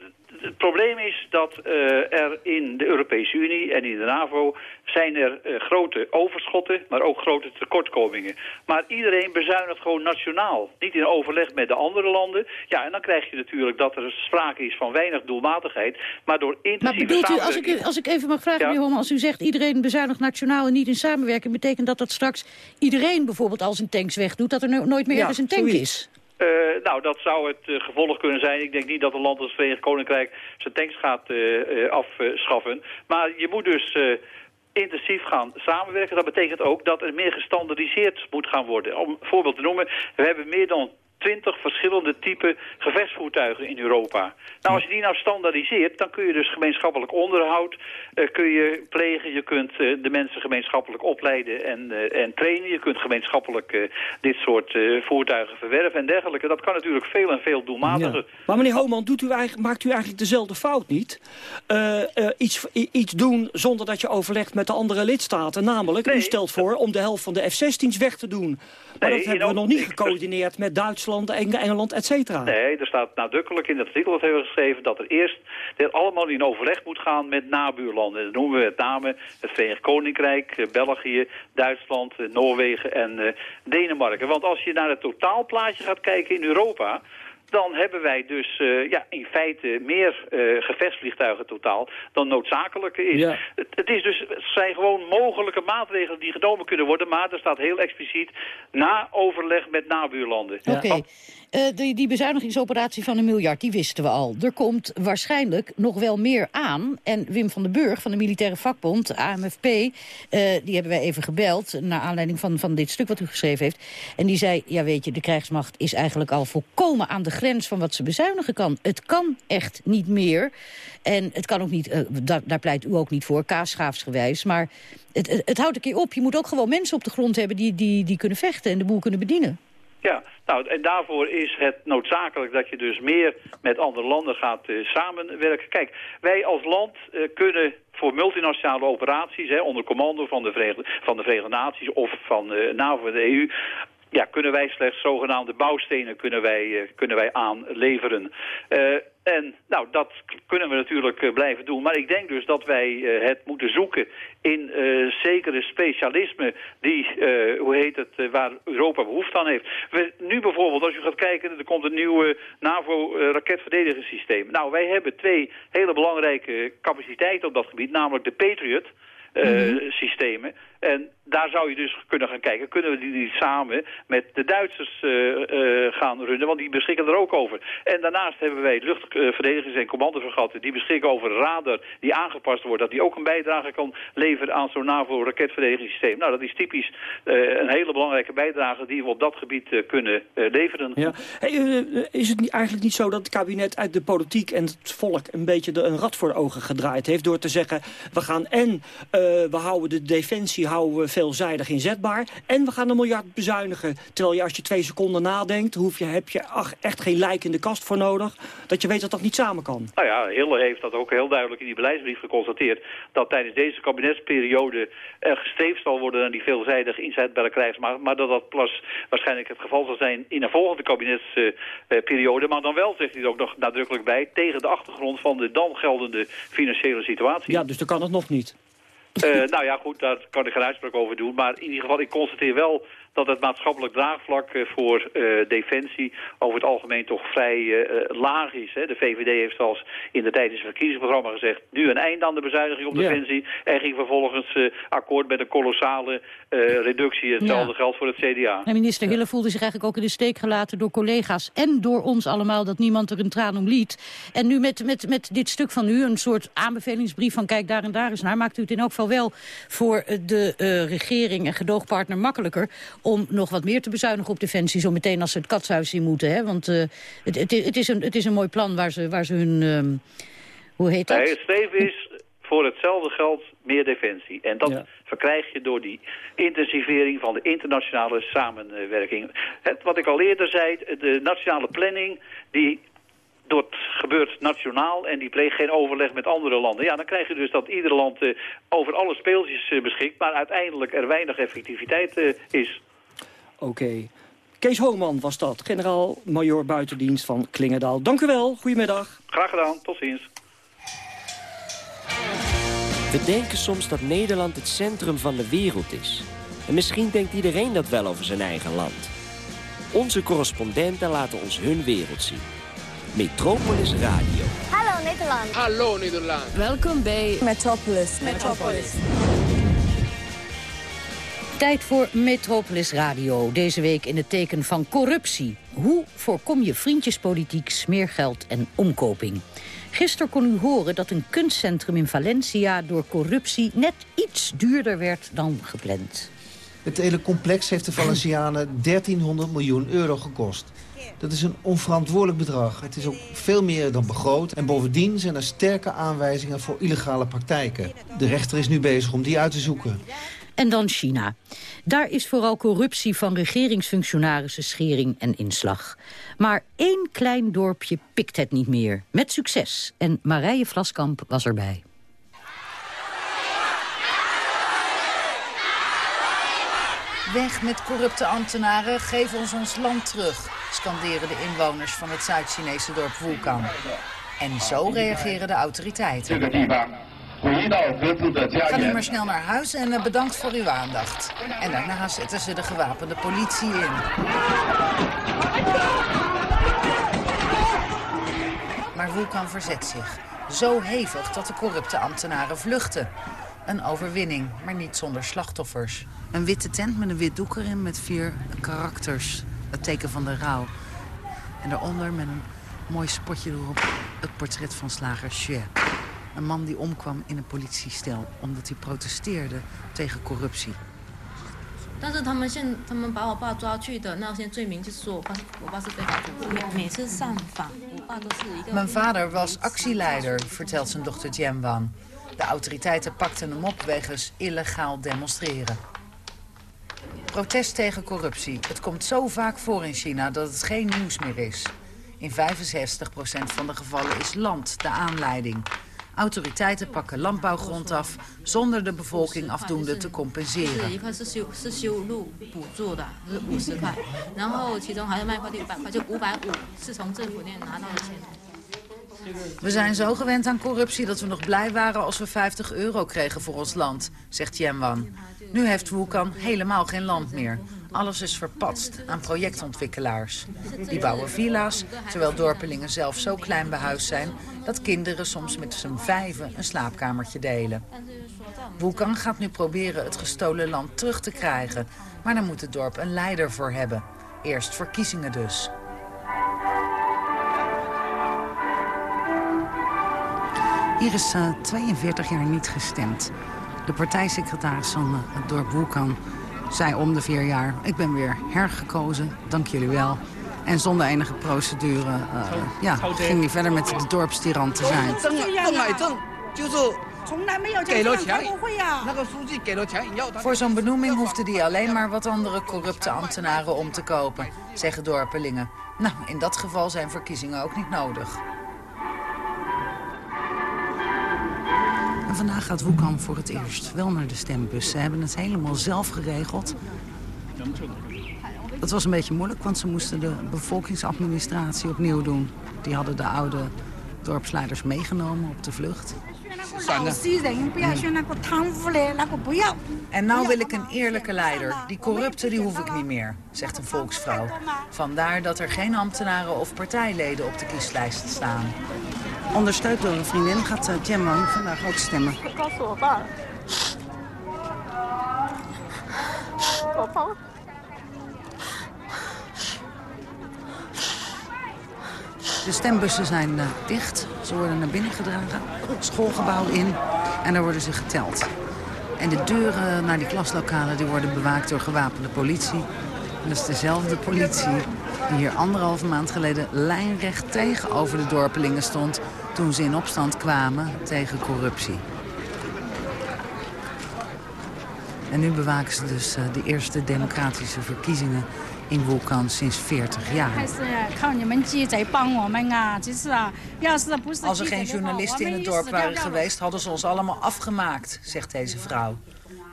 het probleem is dat eh, er in de Europese Unie en in de NAVO zijn er eh, grote overschotten, maar ook grote tekortkomingen. Maar iedereen bezuinigt gewoon nationaal. Niet in overleg met de andere landen. Ja, en dan krijg je natuurlijk dat er sprake is van weinig doelmatigheid. Maar door Maar intensieve bedoelt u, als ik, als ik even mag vragen, Ja. meneer als u zegt iedereen bezuinigt nationaal en niet in samenwerking... betekent dat dat straks iedereen bijvoorbeeld al zijn tanks wegdoet... dat er no- nooit meer Ja, ergens een tank zoiets. is? Eh, nou, dat zou het eh, gevolg kunnen zijn. Ik denk niet dat een land als het Verenigd Koninkrijk zijn tanks gaat eh, afschaffen. Maar je moet dus intensief gaan samenwerken. Dat betekent ook dat er meer gestandardiseerd moet gaan worden. Om een voorbeeld te noemen, we hebben meer dan 20 verschillende typen gevechtsvoertuigen in Europa. Nou, als je die nou standaardiseert, dan kun je dus gemeenschappelijk onderhoud eh, kun je plegen. Je kunt eh, de mensen gemeenschappelijk opleiden en, eh, en trainen. Je kunt gemeenschappelijk dit soort voertuigen verwerven en dergelijke. Dat kan natuurlijk veel en veel doelmatiger. Ja. Maar meneer Homan, doet u eigenlijk, maakt u eigenlijk dezelfde fout niet? Iets, iets doen zonder dat je overlegt met de andere lidstaten. Namelijk, u stelt voor om de helft van de F-16's weg te doen. Maar Nee, dat hebben we in- nog niet gecoördineerd met Duitsland, Eng- Engeland, et cetera. Nee, er staat nadrukkelijk in het artikel dat hebben geschreven... dat er eerst dit allemaal in overleg moet gaan met nabuurlanden. Dat noemen we met name het Verenigd Koninkrijk, eh, België, Duitsland, eh, Noorwegen en eh, Denemarken. Want als je naar het totaalplaatje gaat kijken in Europa... dan hebben wij dus eh, ja, in feite meer eh, gevechtsvliegtuigen totaal dan noodzakelijk is. Het, het, is dus, het zijn gewoon mogelijke maatregelen die genomen kunnen worden, maar er staat heel expliciet na overleg met nabuurlanden. Oké. Eh, die, die bezuinigingsoperatie van een miljard, die wisten we al. Er komt waarschijnlijk nog wel meer aan. En Wim van den Burg van de militaire vakbond, AMFP... eh, die hebben wij even gebeld, naar aanleiding van, van dit stuk wat u geschreven heeft. En die zei, ja weet je, de krijgsmacht is eigenlijk al volkomen aan de grens... van wat ze bezuinigen kan. Het kan echt niet meer. En het kan ook niet, eh, daar, pleit u ook niet voor, kaasschaafsgewijs. Maar het, het, houdt een keer op. Je moet ook gewoon mensen op de grond hebben... die, die, die kunnen vechten en de boel kunnen bedienen. Ja, nou, en daarvoor is het noodzakelijk dat je dus meer met andere landen gaat eh, samenwerken. Kijk, wij als land eh, kunnen voor multinationale operaties, hè, onder commando van de, Verenigde, van de Naties of van de NAVO en de EU, ja, kunnen wij slechts zogenaamde bouwstenen kunnen wij, eh, kunnen wij aanleveren. Eh, en nou, dat kunnen we natuurlijk eh, blijven doen. Maar ik denk dus dat wij het moeten zoeken in zekere specialismen die, hoe heet het, waar Europa behoefte aan heeft. We, nu bijvoorbeeld, als u gaat kijken, er komt een nieuw NAVO-raketverdedigingssysteem. Nou, wij hebben twee hele belangrijke capaciteiten op dat gebied, namelijk de Patriot... eh, systemen. En daar zou je dus kunnen gaan kijken. Kunnen we die niet samen met de Duitsers eh, eh, gaan runnen? Want die beschikken er ook over. En daarnaast hebben wij luchtverdedigings- en commandovergatten... die beschikken over radar die aangepast wordt. Dat die ook een bijdrage kan leveren aan zo'n NAVO-raketverdedigingssysteem. Nou, dat is typisch eh, een hele belangrijke bijdrage... die we op dat gebied kunnen leveren. Ja. Is het eigenlijk niet zo dat het kabinet uit de politiek en het volk een beetje de, een rad voor de ogen gedraaid heeft door te zeggen we gaan en we houden de defensie houden we veelzijdig inzetbaar en we gaan een miljard bezuinigen. Terwijl je als je twee seconden nadenkt hoef je, heb je ach, echt geen lijk in de kast voor nodig dat je weet dat dat niet samen kan. Nou ja, Hille heeft dat ook heel duidelijk in die beleidsbrief geconstateerd... dat tijdens deze kabinetsperiode er gestreefd zal worden... naar die veelzijdig inzetbare krijgsmacht... maar dat dat pas waarschijnlijk het geval zal zijn in een volgende kabinetsperiode. maar dan wel, zegt hij er ook nog nadrukkelijk bij... tegen de achtergrond van de dan geldende financiële situatie. Ja, dus dan kan het nog niet. Eh, nou ja, goed, daar kan ik geen uitspraak over doen. Maar in ieder geval, ik constateer wel dat het maatschappelijk draagvlak eh, voor eh, defensie over het algemeen toch vrij eh, laag is. Hè. De VVD heeft zelfs in de tijdens het verkiezingsprogramma gezegd... nu een einde aan de bezuiniging op Ja. defensie. En ging vervolgens akkoord met een kolossale reductie. Hetzelfde Ja. geldt voor het CDA. En minister Hille voelde zich eigenlijk ook in de steek gelaten door collega's en door ons allemaal dat niemand er een traan om liet. En nu met, met, met dit stuk van u, een soort aanbevelingsbrief van kijk daar en daar eens naar, maakt u het in elk geval wel voor de regering en gedoogpartner makkelijker om nog wat meer te bezuinigen op defensie, zo meteen als ze het katshuis zien moeten. Hè? Want eh, het, het, het, is een, het is een mooi plan waar ze, waar ze hun, ehm, hoe heet dat? Nee, het streven is voor hetzelfde geld meer defensie. En dat verkrijg je door die intensivering van de internationale samenwerking. Het, wat ik al eerder zei, de nationale planning... die dat gebeurt nationaal en die pleegt geen overleg met andere landen. Ja, dan krijg je dus dat ieder land eh, over alle speeltjes eh, beschikt... maar uiteindelijk er weinig effectiviteit eh, is. Oké. Kees Hoogman was dat, generaal-majoor buitendienst van Klingendaal. Dank u wel, goedemiddag. Graag gedaan, tot ziens. We denken soms dat Nederland het centrum van de wereld is. En misschien denkt iedereen dat wel over zijn eigen land. Onze correspondenten laten ons hun wereld zien. Metropolis Radio. Hallo Nederland. Hallo Nederland. Welkom bij Metropolis. Metropolis. Tijd voor Metropolis Radio. Deze week in het teken van corruptie. Hoe voorkom je vriendjespolitiek, smeergeld en omkoping? Gisteren kon u horen dat een kunstcentrum in Valencia... door corruptie net iets duurder werd dan gepland. Het hele complex heeft de Valencianen 1300 miljoen euro gekost. Dat is een onverantwoordelijk bedrag. Het is ook veel meer dan begroot. En bovendien zijn er sterke aanwijzingen voor illegale praktijken. De rechter is nu bezig om die uit te zoeken. En dan China. Daar is vooral corruptie van regeringsfunctionarissen schering en inslag. Maar één klein dorpje pikt het niet meer. Met succes. En Marije Vlaskamp was erbij. Weg met corrupte ambtenaren, geef ons ons land terug, scanderen de inwoners van het Zuid-Chinese dorp Wukan. En zo reageren de autoriteiten. Ga nu maar snel naar huis en eh, bedankt voor uw aandacht. En daarna zetten ze de gewapende politie in. Vulkan verzet zich. Zo hevig dat de corrupte ambtenaren vluchten. Een overwinning, maar niet zonder slachtoffers. Een witte tent met een wit doek erin met vier karakters. Het teken van de rouw. En daaronder met een mooi spotje erop het portret van slager Xue. Een man die omkwam in een politiestel omdat hij protesteerde tegen corruptie. 但是他们现他们把我爸抓去的那些罪名，就是说我爸我爸是非法毒，每每次上访，我爸都是一个。 Mijn vader was actieleider, vertelt zijn dochter Jianwan. De autoriteiten pakten hem op wegens illegaal demonstreren. Protest tegen corruptie. Het komt zo vaak voor in China dat het geen nieuws meer is. In 65% van de gevallen is land de aanleiding. Autoriteiten pakken landbouwgrond af zonder de bevolking afdoende te compenseren. We zijn zo gewend aan corruptie dat we nog blij waren als we 50 euro kregen voor ons land, zegt Yen Wan. Nu heeft Wukan helemaal geen land meer. Alles is verpatst aan projectontwikkelaars. Die bouwen villa's, terwijl dorpelingen zelf zo klein behuisd zijn... dat kinderen soms met z'n vijven een slaapkamertje delen. Wukan gaat nu proberen het gestolen land terug te krijgen. Maar daar moet het dorp een leider voor hebben. Eerst verkiezingen dus. Hier is eh, 42 jaar niet gestemd. De partijsecretaris van eh, het dorp Wukan zij om de vier jaar. Ik ben weer hergekozen. Dank jullie wel. En zonder enige procedure uh, ja, ging hij verder met de dorpstiran te zijn. Voor zo'n benoeming hoefde hij alleen maar wat andere corrupte ambtenaren om te kopen, zeggen dorpelingen. Nou, in dat geval zijn verkiezingen ook niet nodig. Vandaag gaat Woekam voor het eerst wel naar de stembus. Ze hebben het helemaal zelf geregeld. Dat was een beetje moeilijk, want ze moesten de bevolkingsadministratie opnieuw doen. Die hadden de oude dorpsleiders meegenomen op de vlucht. En nou wil ik een eerlijke leider. Die corrupte die hoef ik niet meer, zegt een volksvrouw. Vandaar dat er geen ambtenaren of partijleden op de kieslijst staan ondersteund door een vriendin, gaat uh, vandaag ook stemmen. De stembussen zijn eh, dicht. Ze worden naar binnen gedragen, schoolgebouw in en daar worden ze geteld. En de deuren naar die klaslokalen die worden bewaakt door gewapende politie. En dat is dezelfde politie die hier anderhalve maand geleden lijnrecht tegenover de dorpelingen stond... toen ze in opstand kwamen tegen corruptie. En nu bewaken ze dus eh, de eerste democratische verkiezingen in Vulkan sinds 40 jaar. Als er geen journalisten in het dorp waren geweest, hadden ze ons allemaal afgemaakt, zegt deze vrouw.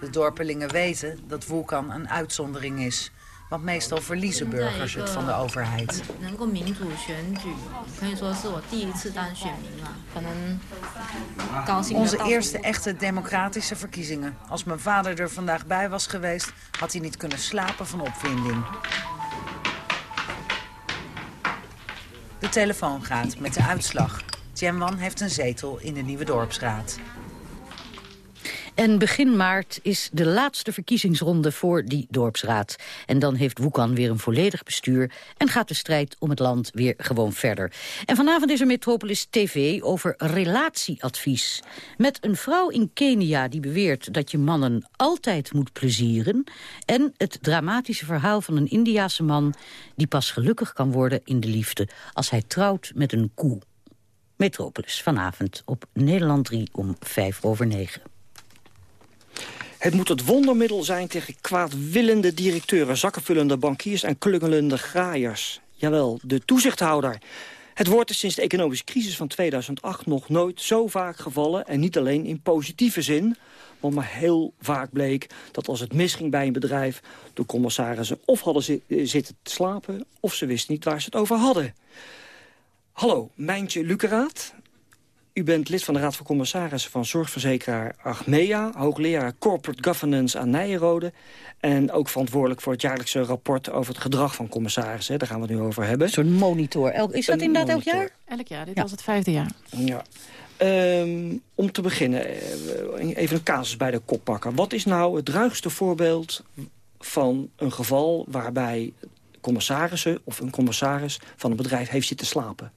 De dorpelingen weten dat Vulkan een uitzondering is. Want meestal verliezen burgers het van de overheid. Onze eerste echte democratische verkiezingen. Als mijn vader er vandaag bij was geweest, had hij niet kunnen slapen van opwinding. De telefoon gaat met de uitslag. Tianwan heeft een zetel in de nieuwe dorpsraad. En begin maart is de laatste verkiezingsronde voor die dorpsraad. En dan heeft Wukan weer een volledig bestuur... en gaat de strijd om het land weer gewoon verder. En vanavond is er Metropolis TV over relatieadvies. Met een vrouw in Kenia die beweert dat je mannen altijd moet plezieren... en het dramatische verhaal van een Indiase man... die pas gelukkig kan worden in de liefde als hij trouwt met een koe. Metropolis vanavond op Nederland 3 om 5 over 9. Het moet het wondermiddel zijn tegen kwaadwillende directeuren... zakkenvullende bankiers en klungelende graaiers. Jawel, de toezichthouder. Het woord is sinds de economische crisis van 2008 nog nooit zo vaak gevallen... en niet alleen in positieve zin, want maar heel vaak bleek... dat als het misging bij een bedrijf... de commissarissen of hadden zi- eh, zitten te slapen... of ze wisten niet waar ze het over hadden. Hallo, Mijntje Luceraat. U bent lid van de Raad van Commissarissen van zorgverzekeraar Achmea... hoogleraar Corporate Governance aan Nijenrode... en ook verantwoordelijk voor het jaarlijkse rapport over het gedrag van commissarissen. Daar gaan we het nu over hebben. Zo'n monitor. Is dat Een inderdaad elk jaar? Elk jaar, dit was het vijfde jaar. Ja. Ehm, om te beginnen, eh, even een casus bij de kop pakken. Wat is nou het ruigste voorbeeld van een geval... waarbij commissarissen of een commissaris van een bedrijf heeft zitten slapen?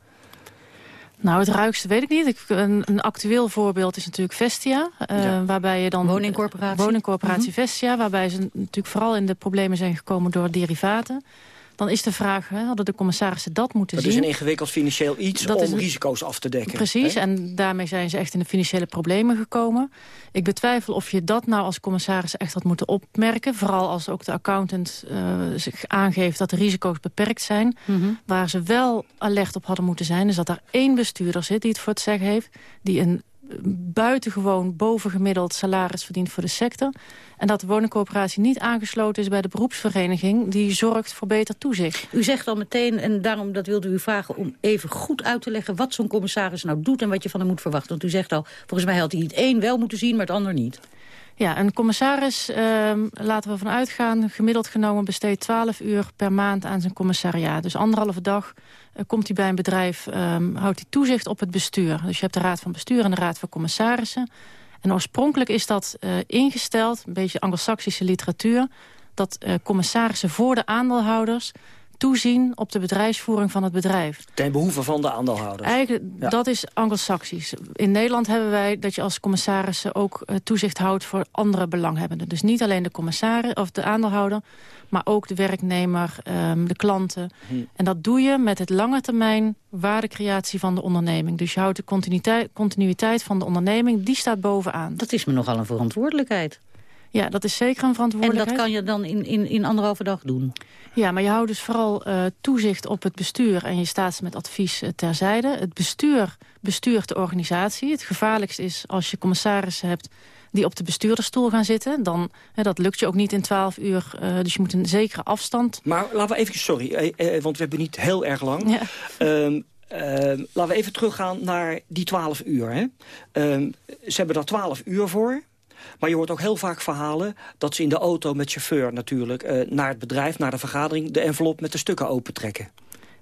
Nou, het ruikste weet ik niet. Ik, een, een actueel voorbeeld is natuurlijk Vestia. eh, Ja. Waarbij je dan... Woningcorporatie. Woningcorporatie Vestia. Waarbij ze natuurlijk vooral in de problemen zijn gekomen door derivaten. Dan is de vraag, hè, hadden de commissarissen dat moeten Dat zien? is een ingewikkeld financieel iets Dat om is risico's af te dekken. Precies, hè? en daarmee zijn ze echt in de financiële problemen gekomen. Ik betwijfel of je dat nou als commissaris echt had moeten opmerken. Vooral als ook de accountant eh, zich aangeeft dat de risico's beperkt zijn. Mhm. Waar ze wel alert op hadden moeten zijn... is dat er één bestuurder zit die het voor het zeggen heeft... die een buitengewoon bovengemiddeld salaris verdient voor de sector... en dat de woningcorporatie niet aangesloten is bij de beroepsvereniging... die zorgt voor beter toezicht. U zegt al meteen, en daarom dat wilde u vragen... om even goed uit te leggen wat zo'n commissaris nou doet... en wat je van hem moet verwachten. Want u zegt al, volgens mij had hij het één wel moeten zien, maar het ander niet. Ja, een commissaris, ehm, laten we vanuit gaan... gemiddeld genomen besteedt 12 uur per maand aan zijn commissariaat. Dus anderhalve dag eh, komt hij bij een bedrijf, ehm, houdt hij toezicht op het bestuur. Dus je hebt de raad van bestuur en de raad van commissarissen. En oorspronkelijk is dat eh, ingesteld, een beetje anglo-saxische literatuur... dat eh, commissarissen voor de aandeelhouders toezien op de bedrijfsvoering van het bedrijf. Ten behoeve van de aandeelhouders. Eigenlijk, Ja. dat is anglo-saxisch. In Nederland hebben wij dat je als commissarissen ook eh, toezicht houdt voor andere belanghebbenden. Dus niet alleen de commissaris of de aandeelhouder, maar ook de werknemer, ehm, de klanten. Hm. En dat doe je met het lange termijn waardecreatie van de onderneming. Dus je houdt de continuïteit, continuïteit van de onderneming, die staat bovenaan. Dat is me nogal een verantwoordelijkheid. Ja, dat is zeker een En verantwoordelijkheid. dat kan je dan in, in, in anderhalve dag doen. Ja, maar je houdt dus vooral eh, toezicht op het bestuur... en je staat ze met advies eh, terzijde. Het bestuur bestuurt de organisatie. Het gevaarlijkst is als je commissarissen hebt die op de bestuurdersstoel gaan zitten. Dan, hè, dat lukt je ook niet in 12 uur. eh, dus je moet een zekere afstand... Maar laten we even, sorry, eh, eh, want we hebben niet heel erg lang. Ja. Ehm, ehm, laten we even teruggaan naar die 12 uur. Hè. Ehm, ze hebben daar 12 uur voor. Maar je hoort ook heel vaak verhalen dat ze in de auto met chauffeur natuurlijk... eh, naar het bedrijf, naar de vergadering, de envelop met de stukken opentrekken.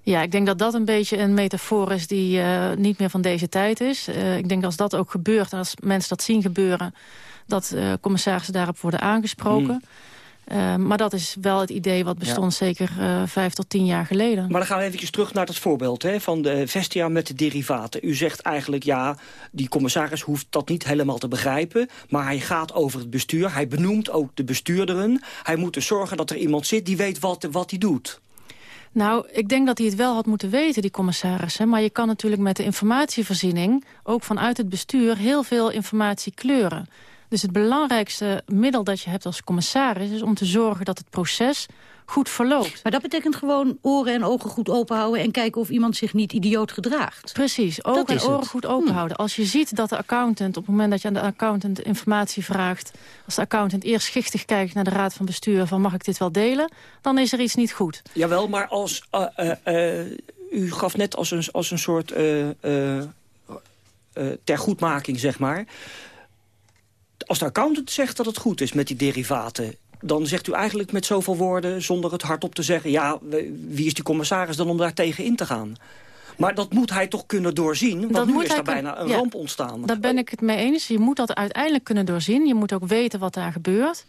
Ja, ik denk dat dat een beetje een metafoor is die eh, niet meer van deze tijd is. Eh, ik denk als dat ook gebeurt en als mensen dat zien gebeuren... dat commissarissen daarop worden aangesproken. Eh, maar dat is wel het idee wat bestond zeker eh, vijf tot tien jaar geleden. Maar dan gaan we eventjes terug naar dat voorbeeld hè, van de Vestia met de derivaten. U zegt eigenlijk, ja, die commissaris hoeft dat niet helemaal te begrijpen... maar hij gaat over het bestuur, hij benoemt ook de bestuurderen. Hij moet dus zorgen dat er iemand zit die weet wat, wat hij doet. Nou, ik denk dat hij het wel had moeten weten, die commissarissen. Maar je kan natuurlijk met de informatievoorziening... ook vanuit het bestuur heel veel informatie kleuren. Dus het belangrijkste middel dat je hebt als commissaris... is om te zorgen dat het proces goed verloopt. Maar dat betekent gewoon oren en ogen goed open houden... en kijken of iemand zich niet idioot gedraagt. Precies, ogen en oren het. goed open houden. Als je ziet dat de accountant, op het moment dat je aan de accountant informatie vraagt... als de accountant eerst schichtig kijkt naar de raad van bestuur... van mag ik dit wel delen, dan is er iets niet goed. Jawel, maar als... eh, eh, eh, u gaf net als een, als een soort eh, eh, eh, ter goedmaking, zeg maar. Als de accountant zegt dat het goed is met die derivaten... dan zegt u eigenlijk met zoveel woorden, zonder het hardop te zeggen... ja, wie is die commissaris dan om daar tegen in te gaan? Maar dat moet hij toch kunnen doorzien? Want Dat nu moet is er bijna een ja. ramp ontstaan. Daar ben ik het mee eens. Je moet dat uiteindelijk kunnen doorzien. Je moet ook weten wat daar gebeurt.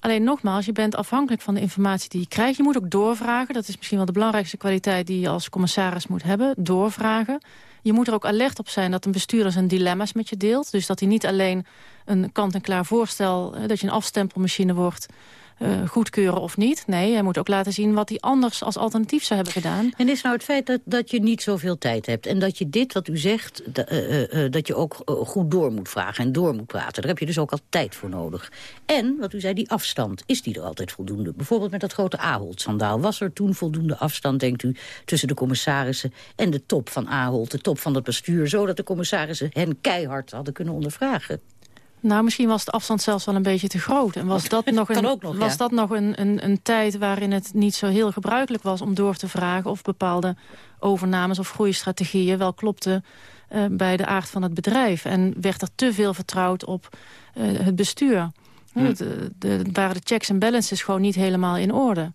Alleen nogmaals, je bent afhankelijk van de informatie die je krijgt. Je moet ook doorvragen. Dat is misschien wel de belangrijkste kwaliteit die je als commissaris moet hebben. Doorvragen. Je moet er ook alert op zijn dat een bestuurder zijn dilemma's met je deelt. Dus dat hij niet alleen een kant-en-klaar voorstel... dat je een afstempelmachine wordt... eh, goedkeuren of niet. Nee, hij moet ook laten zien wat hij anders als alternatief zou hebben gedaan. En is nou het feit dat, dat je niet zoveel tijd hebt... en dat je dit, wat u zegt, eh, eh, dat je ook goed door moet vragen en door moet praten. Daar heb je dus ook al tijd voor nodig. En, wat u zei, die afstand, is die er altijd voldoende? Bijvoorbeeld met dat grote Ahold-schandaal. Was er toen voldoende afstand, denkt u, tussen de commissarissen... en de top van Ahold, de top van het bestuur... zodat de commissarissen hen keihard hadden kunnen ondervragen? Nou, misschien was de afstand zelfs wel een beetje te groot. En was dat nog, een, nog, was ja. dat nog een, een, een tijd waarin het niet zo heel gebruikelijk was... om door te vragen of bepaalde overnames of groeistrategieën wel klopten... eh, bij de aard van het bedrijf. En werd er te veel vertrouwd op eh, het bestuur. De, de, waren de checks en balances gewoon niet helemaal in orde.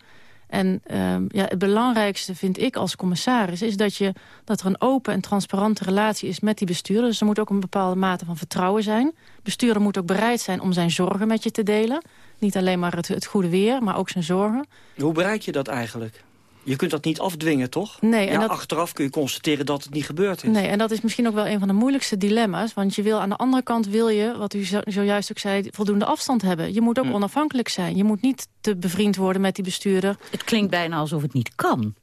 En ehm, ja, het belangrijkste vind ik als commissaris... is dat, je, dat er een open en transparante relatie is met die bestuurder. Dus er moet ook een bepaalde mate van vertrouwen zijn. Bestuurder moet ook bereid zijn om zijn zorgen met je te delen. Niet alleen maar het, het goede weer, maar ook zijn zorgen. Hoe bereik je dat eigenlijk? Je kunt dat niet afdwingen, toch? Nee, en ja, dat- Achteraf kun je constateren dat het niet gebeurd is. Nee, en dat is misschien ook wel een van de moeilijkste dilemma's. Want je wil aan de andere kant, wil je, wat u zo- zojuist ook zei... voldoende afstand hebben. Je moet ook onafhankelijk zijn. Je moet niet te bevriend worden met die bestuurder. Het klinkt bijna alsof het niet kan.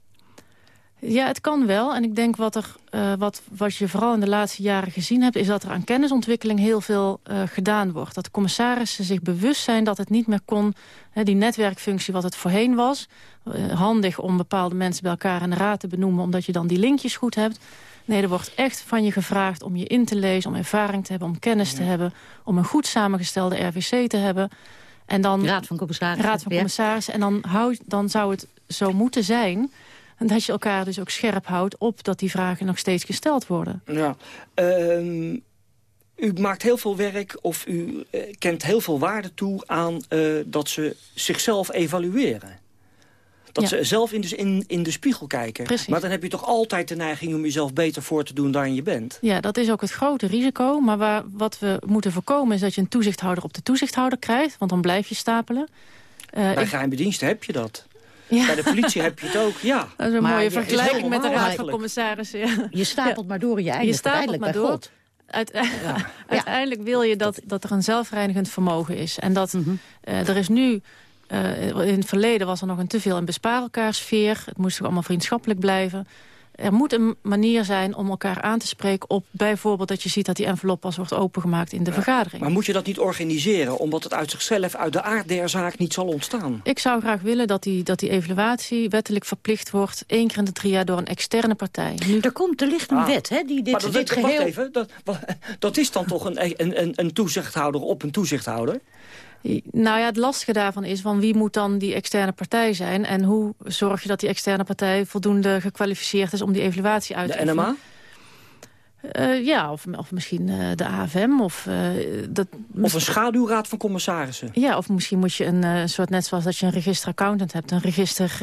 Ja, het kan wel. En ik denk wat, er, eh, wat, wat je vooral in de laatste jaren gezien hebt... is dat er aan kennisontwikkeling heel veel eh, gedaan wordt. Dat de commissarissen zich bewust zijn dat het niet meer kon... Hè, die netwerkfunctie wat het voorheen was. eh, handig om bepaalde mensen bij elkaar in de raad te benoemen... omdat je dan die linkjes goed hebt. Nee, er wordt echt van je gevraagd om je in te lezen... om ervaring te hebben, om kennis te hebben... om een goed samengestelde RVC te hebben... En dan, Raad van commissarissen. Raad van commissarissen. En dan, hou, dan zou het zo moeten zijn... dat je elkaar dus ook scherp houdt op dat die vragen nog steeds gesteld worden. Ja. Ehm, u maakt heel veel werk of u eh, kent heel veel waarde toe aan eh, dat ze zichzelf evalueren. Dat Ja. ze zelf in de, in, in de spiegel kijken. Precies. Maar dan heb je toch altijd de neiging om jezelf beter voor te doen dan je bent. Ja, dat is ook het grote risico. Maar waar, wat we moeten voorkomen is dat je een toezichthouder op de toezichthouder krijgt. Want dan blijf je stapelen. Eh, Bij ik- geheime diensten heb je dat. Ja. Bij de politie heb je het ook, ja. dat is een Maar mooie je- vergelijking met de Raad van. Commissarissen. Ja. Je stapelt maar door en je eindigt stapelt uiteindelijk maar bij door. God. Uite- Uiteindelijk wil je dat, dat er een zelfreinigend vermogen is. En dat Mhm. eh, er is nu... eh, in het verleden was er nog een te veel een bespaar elkaar sfeer. Het moest ook allemaal vriendschappelijk blijven. Er moet een manier zijn om elkaar aan te spreken op bijvoorbeeld dat je ziet dat die envelop pas wordt opengemaakt in de vergadering. Maar moet je dat niet organiseren, omdat het uit zichzelf, uit de aard der zaak niet zal ontstaan? Ik zou graag willen dat die, dat die evaluatie wettelijk verplicht wordt... één keer in de drie jaar door een externe partij. Nu, Er, komt, er ligt een Ah. wet hè, die dit, maar dat, dit dat- geheel... Wacht even, dat, dat is dan toch een, een, een, een toezichthouder op een toezichthouder? Nou ja, het lastige daarvan is van wie moet dan die externe partij zijn... en hoe zorg je dat die externe partij voldoende gekwalificeerd is... om die evaluatie uit te De NMA? Eh, ja, of, of misschien eh, de AFM. Of, eh, dat, Of een schaduwraad van commissarissen? Ja, of misschien moet je een soort, net zoals dat je een register accountant hebt... een register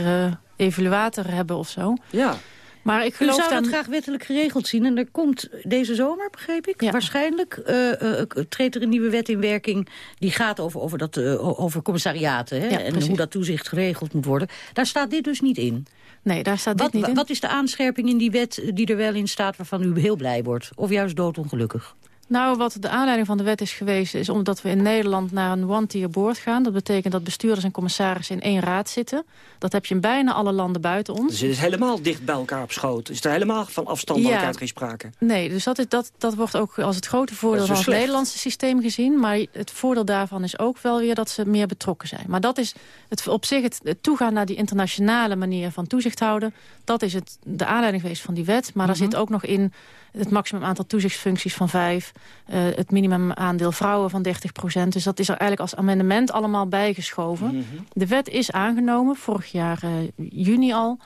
evaluator hebben of zo. Ja. Maar ik U geloof zou dan... dat graag wettelijk geregeld zien. En er komt deze zomer, begreep ik, waarschijnlijk... eh, eh, treedt er een nieuwe wet in werking... die gaat over, over, dat, eh, over commissariaten hè, Ja, en hoe dat toezicht geregeld moet worden. Daar staat dit dus niet in. Nee, daar staat Wat, dit niet in. wat is de aanscherping in die wet die er wel in staat... waarvan u heel blij wordt? Of juist doodongelukkig? Nou, wat de aanleiding van de wet is geweest... is omdat we in Nederland naar een one-tier board gaan. Dat betekent dat bestuurders en commissarissen in één raad zitten. Dat heb je in bijna alle landen buiten ons. Dus het is helemaal dicht bij elkaar op schoot. Is er helemaal van afstandelijkheid Ja. geen sprake? Nee, dus dat, is, dat, dat wordt ook als het grote voordeel van is het. Nederlandse systeem gezien. Maar het voordeel daarvan is ook wel weer dat ze meer betrokken zijn. Maar dat is het, op zich het, het toegaan naar die internationale manier van toezicht houden. Dat is het, de aanleiding geweest van die wet. Maar Mhm. daar zit ook nog in het maximum aantal toezichtsfuncties van vijf. eh, het minimum aandeel vrouwen van 30 procent. Dus dat is er eigenlijk als amendement allemaal bijgeschoven. Mhm. De wet is aangenomen, vorig jaar eh, juni al.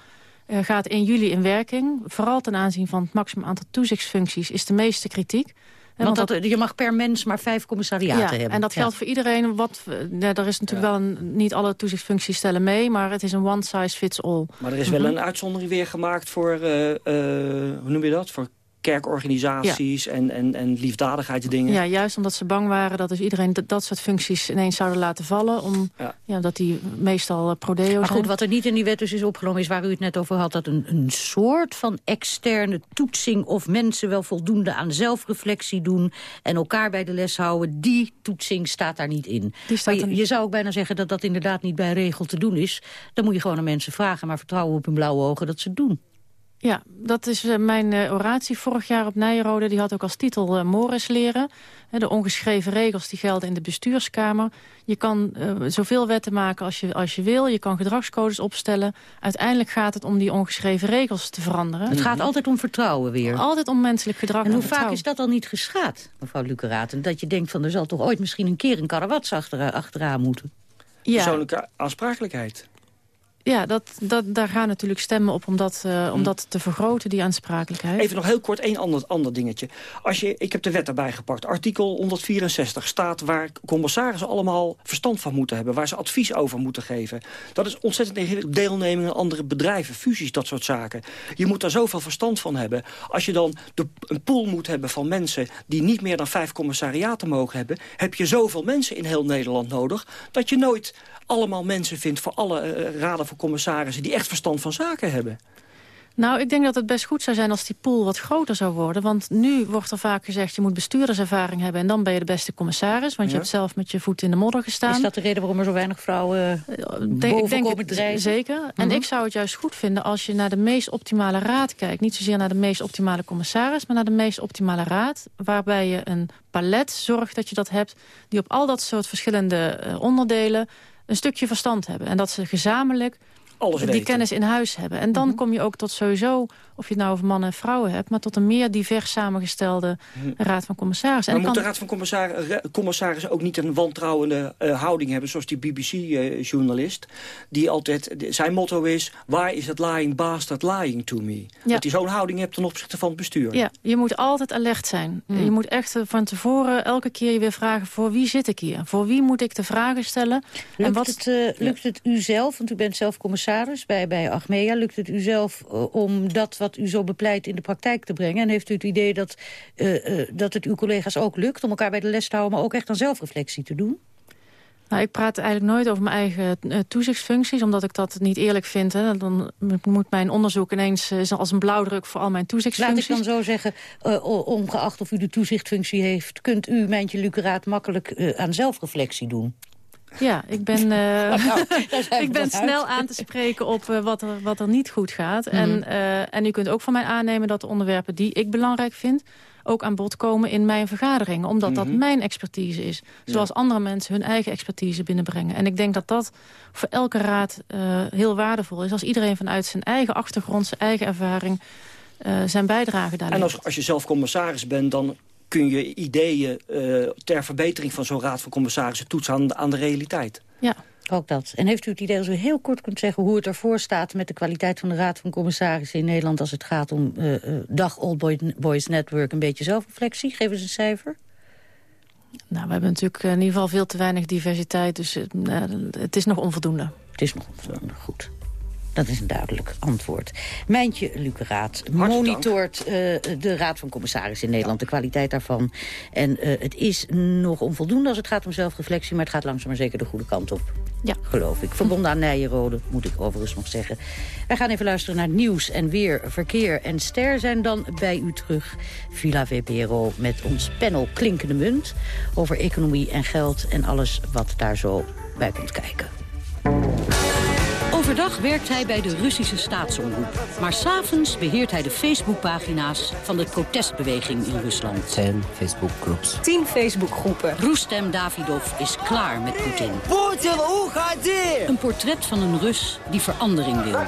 Gaat in juli in werking. Vooral ten aanzien van het maximum aantal toezichtsfuncties is de meeste kritiek. Eh, Want dat, je mag per mens maar vijf commissariaten ja, hebben. en dat Ja. geldt voor iedereen. Wat, ja, er is natuurlijk wel een, niet alle toezichtsfuncties stellen mee, maar het is een one size fits all. Maar er is wel Mhm. een uitzondering weer gemaakt voor, hoe noem je dat? Voor kerkorganisaties en, en, en liefdadigheidsdingen. Ja, juist omdat ze bang waren dat dus iedereen dat, dat soort functies ineens zouden laten vallen. Om, ja. dat die meestal eh, prodeo Maar zijn. goed, wat er niet in die wet dus is opgenomen... is waar u het net over had, dat een, een soort van externe toetsing... of mensen wel voldoende aan zelfreflectie doen... en elkaar bij de les houden, die toetsing staat daar niet in. maar je, je zou ook bijna zeggen dat dat inderdaad niet bij regel te doen is. Dan moet je gewoon aan mensen vragen... maar vertrouwen op hun blauwe ogen dat ze het doen. Ja, dat is eh, mijn eh, oratie vorig jaar op Nijrode. Die had ook als titel uh, Morris leren. de ongeschreven regels die gelden in de bestuurskamer. Je kan zoveel wetten maken als je, als je wil. Je kan gedragscodes opstellen. Uiteindelijk gaat het om die ongeschreven regels te veranderen. Het gaat altijd om vertrouwen weer. Altijd om menselijk gedrag en hoe vaak is dat dan niet geschaad, mevrouw Luceraten? Dat je denkt van er zal toch ooit misschien een keer een karawats achteraan, achteraan moeten? Ja. Persoonlijke aansprakelijkheid. Ja, dat, dat, daar gaan natuurlijk stemmen op om dat, uh, om dat te vergroten, die aansprakelijkheid. Even nog heel kort één ander, ander dingetje. Als je, ik heb de wet erbij gepakt. Artikel 164 staat waar commissarissen allemaal verstand van moeten hebben. Waar ze advies over moeten geven. Dat is ontzettend ingewikkeld. Deelneming aan andere bedrijven, fusies, dat soort zaken. Je moet daar zoveel verstand van hebben. Als je dan de, een pool moet hebben van mensen... die niet meer dan vijf commissariaten mogen hebben... heb je zoveel mensen in heel Nederland nodig... dat je nooit allemaal mensen vindt voor alle uh, raden van commissarissen... die echt verstand van zaken hebben. Nou, ik denk dat het best goed zou zijn als die pool wat groter zou worden. Want nu wordt er vaak gezegd, je moet bestuurderservaring hebben... en dan ben je de beste commissaris, want je hebt zelf met je voet in de modder gestaan. Is dat de reden waarom er zo weinig vrouwen uh, denk, ik denk het, Zeker. En mhm. ik zou het juist goed vinden als je naar de meest optimale raad kijkt. Niet zozeer naar de meest optimale commissaris, maar naar de meest optimale raad. Waarbij je een palet zorgt dat je dat hebt... die op al dat soort verschillende uh, onderdelen een stukje verstand hebben. En dat ze gezamenlijk Alles die kennis in huis hebben. En dan mhm. kom je ook tot sowieso, of je het nou over mannen en vrouwen hebt... maar tot een meer divers samengestelde mhm. raad van commissarissen. Maar moet de raad van commissarissen, commissarissen ook niet een wantrouwende uh, houding hebben... zoals die BBC-journalist, uh, die altijd... zijn motto is, waar is het lying bastard lying to me? Dat hij zo'n houding hebt ten opzichte van het bestuur. Ja, je moet altijd alert zijn. Mhm. Je moet echt van tevoren elke keer je weer vragen... voor wie zit ik hier? Voor wie moet ik de vragen stellen? Lukt, en wat, het, uh, lukt het u zelf, want u bent zelf commissaris bij, bij Achmea. Lukt het u zelf uh, om dat wat u zo bepleit in de praktijk te brengen? En heeft u het idee dat, uh, uh, dat het uw collega's ook lukt om elkaar bij de les te houden... maar ook echt aan zelfreflectie te doen? Nou, ik praat eigenlijk nooit over mijn eigen toezichtsfuncties... omdat ik dat niet eerlijk vind. Hè. Dan moet mijn onderzoek ineens als een blauwdruk voor al mijn toezichtsfuncties. Laat ik dan zo zeggen, uh, ongeacht of u de toezichtfunctie heeft... kunt u, Mijntje Luceraat, makkelijk aan zelfreflectie doen? Ja, ik ben, uh, ik ben snel aan te spreken op uh, wat, er, wat er niet goed gaat. Mm -hmm. en, uh, en u kunt ook van mij aannemen dat de onderwerpen die ik belangrijk vind... ook aan bod komen in mijn vergaderingen. Omdat mm -hmm. dat mhm. mijn expertise is. Zoals ja. andere mensen hun eigen expertise binnenbrengen. En ik denk dat dat voor elke raad heel waardevol is. Als iedereen vanuit zijn eigen achtergrond, zijn eigen ervaring... zijn bijdrage daar En als, als je zelf commissaris bent, dan kun je ideeën uh, ter verbetering van zo'n raad van commissarissen toetsen aan, aan de realiteit. Ja. Ook dat. En heeft u het idee als u heel kort kunt zeggen hoe het ervoor staat met de kwaliteit van de Raad van Commissarissen in Nederland als het gaat om uh, uh, dag Old Boys Network een beetje zelfreflectie? Geef eens een cijfer. Nou, we hebben natuurlijk in ieder geval veel te weinig diversiteit, dus het is nog onvoldoende. Het is nog onvoldoende, goed. Dat is een duidelijk antwoord. Mijntje Luceraat monitort uh, de Raad van Commissarissen in Nederland, de kwaliteit daarvan. En uh, het is nog onvoldoende als het gaat om zelfreflectie... maar het gaat langzaam maar zeker de goede kant op. Ja. Geloof ik. Verbonden aan Nijenrode, moet ik overigens nog zeggen. Wij gaan even luisteren naar nieuws en weer, verkeer en ster zijn dan bij u terug. Villa VPRO met ons panel Klinkende Munt... over economie en geld en alles wat daar zo bij komt kijken. Overdag werkt hij bij de Russische staatsomroep. Maar s'avonds beheert hij de Facebookpagina's van de protestbeweging in Rusland. 10 Facebookgroepen. 10 Facebookgroepen. Rustem Davidov is klaar met Poetin. Poetin, hoe gaat die? Een portret van een Rus die verandering wil.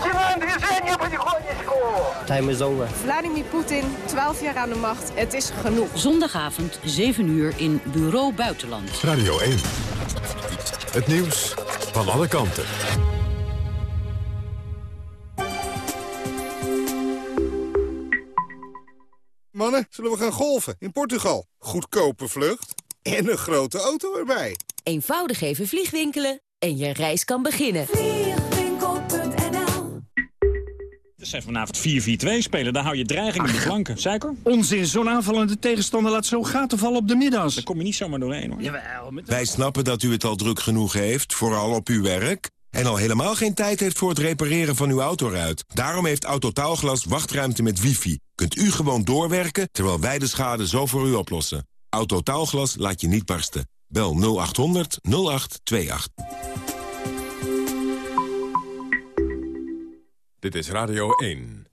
Time is over. Vladimir Poetin, 12 jaar aan de macht. Het is genoeg. Zondagavond, 7 uur in Bureau Buitenland. Radio 1. Het nieuws van alle kanten. Mannen, zullen we gaan golven in Portugal? Goedkope vlucht en een grote auto erbij. Eenvoudig even vliegwinkelen en je reis kan beginnen. Vliegwinkel.nl Het zijn vanavond 4-4-2 spelen, daar hou je dreiging in de flanken. Suiker? Onzin, zo'n aanvallende tegenstander laat zo gaten vallen op de middags. Daar kom je niet zomaar doorheen hoor. Jawel, met... Wij snappen dat u het al druk genoeg heeft, vooral op uw werk... en al helemaal geen tijd heeft voor het repareren van uw autoruit. Daarom heeft Autotaalglas wachtruimte met wifi kunt u gewoon doorwerken terwijl wij de schade zo voor u oplossen. Autotaalglas laat je niet barsten. Bel 0800 0828. Dit is Radio 1.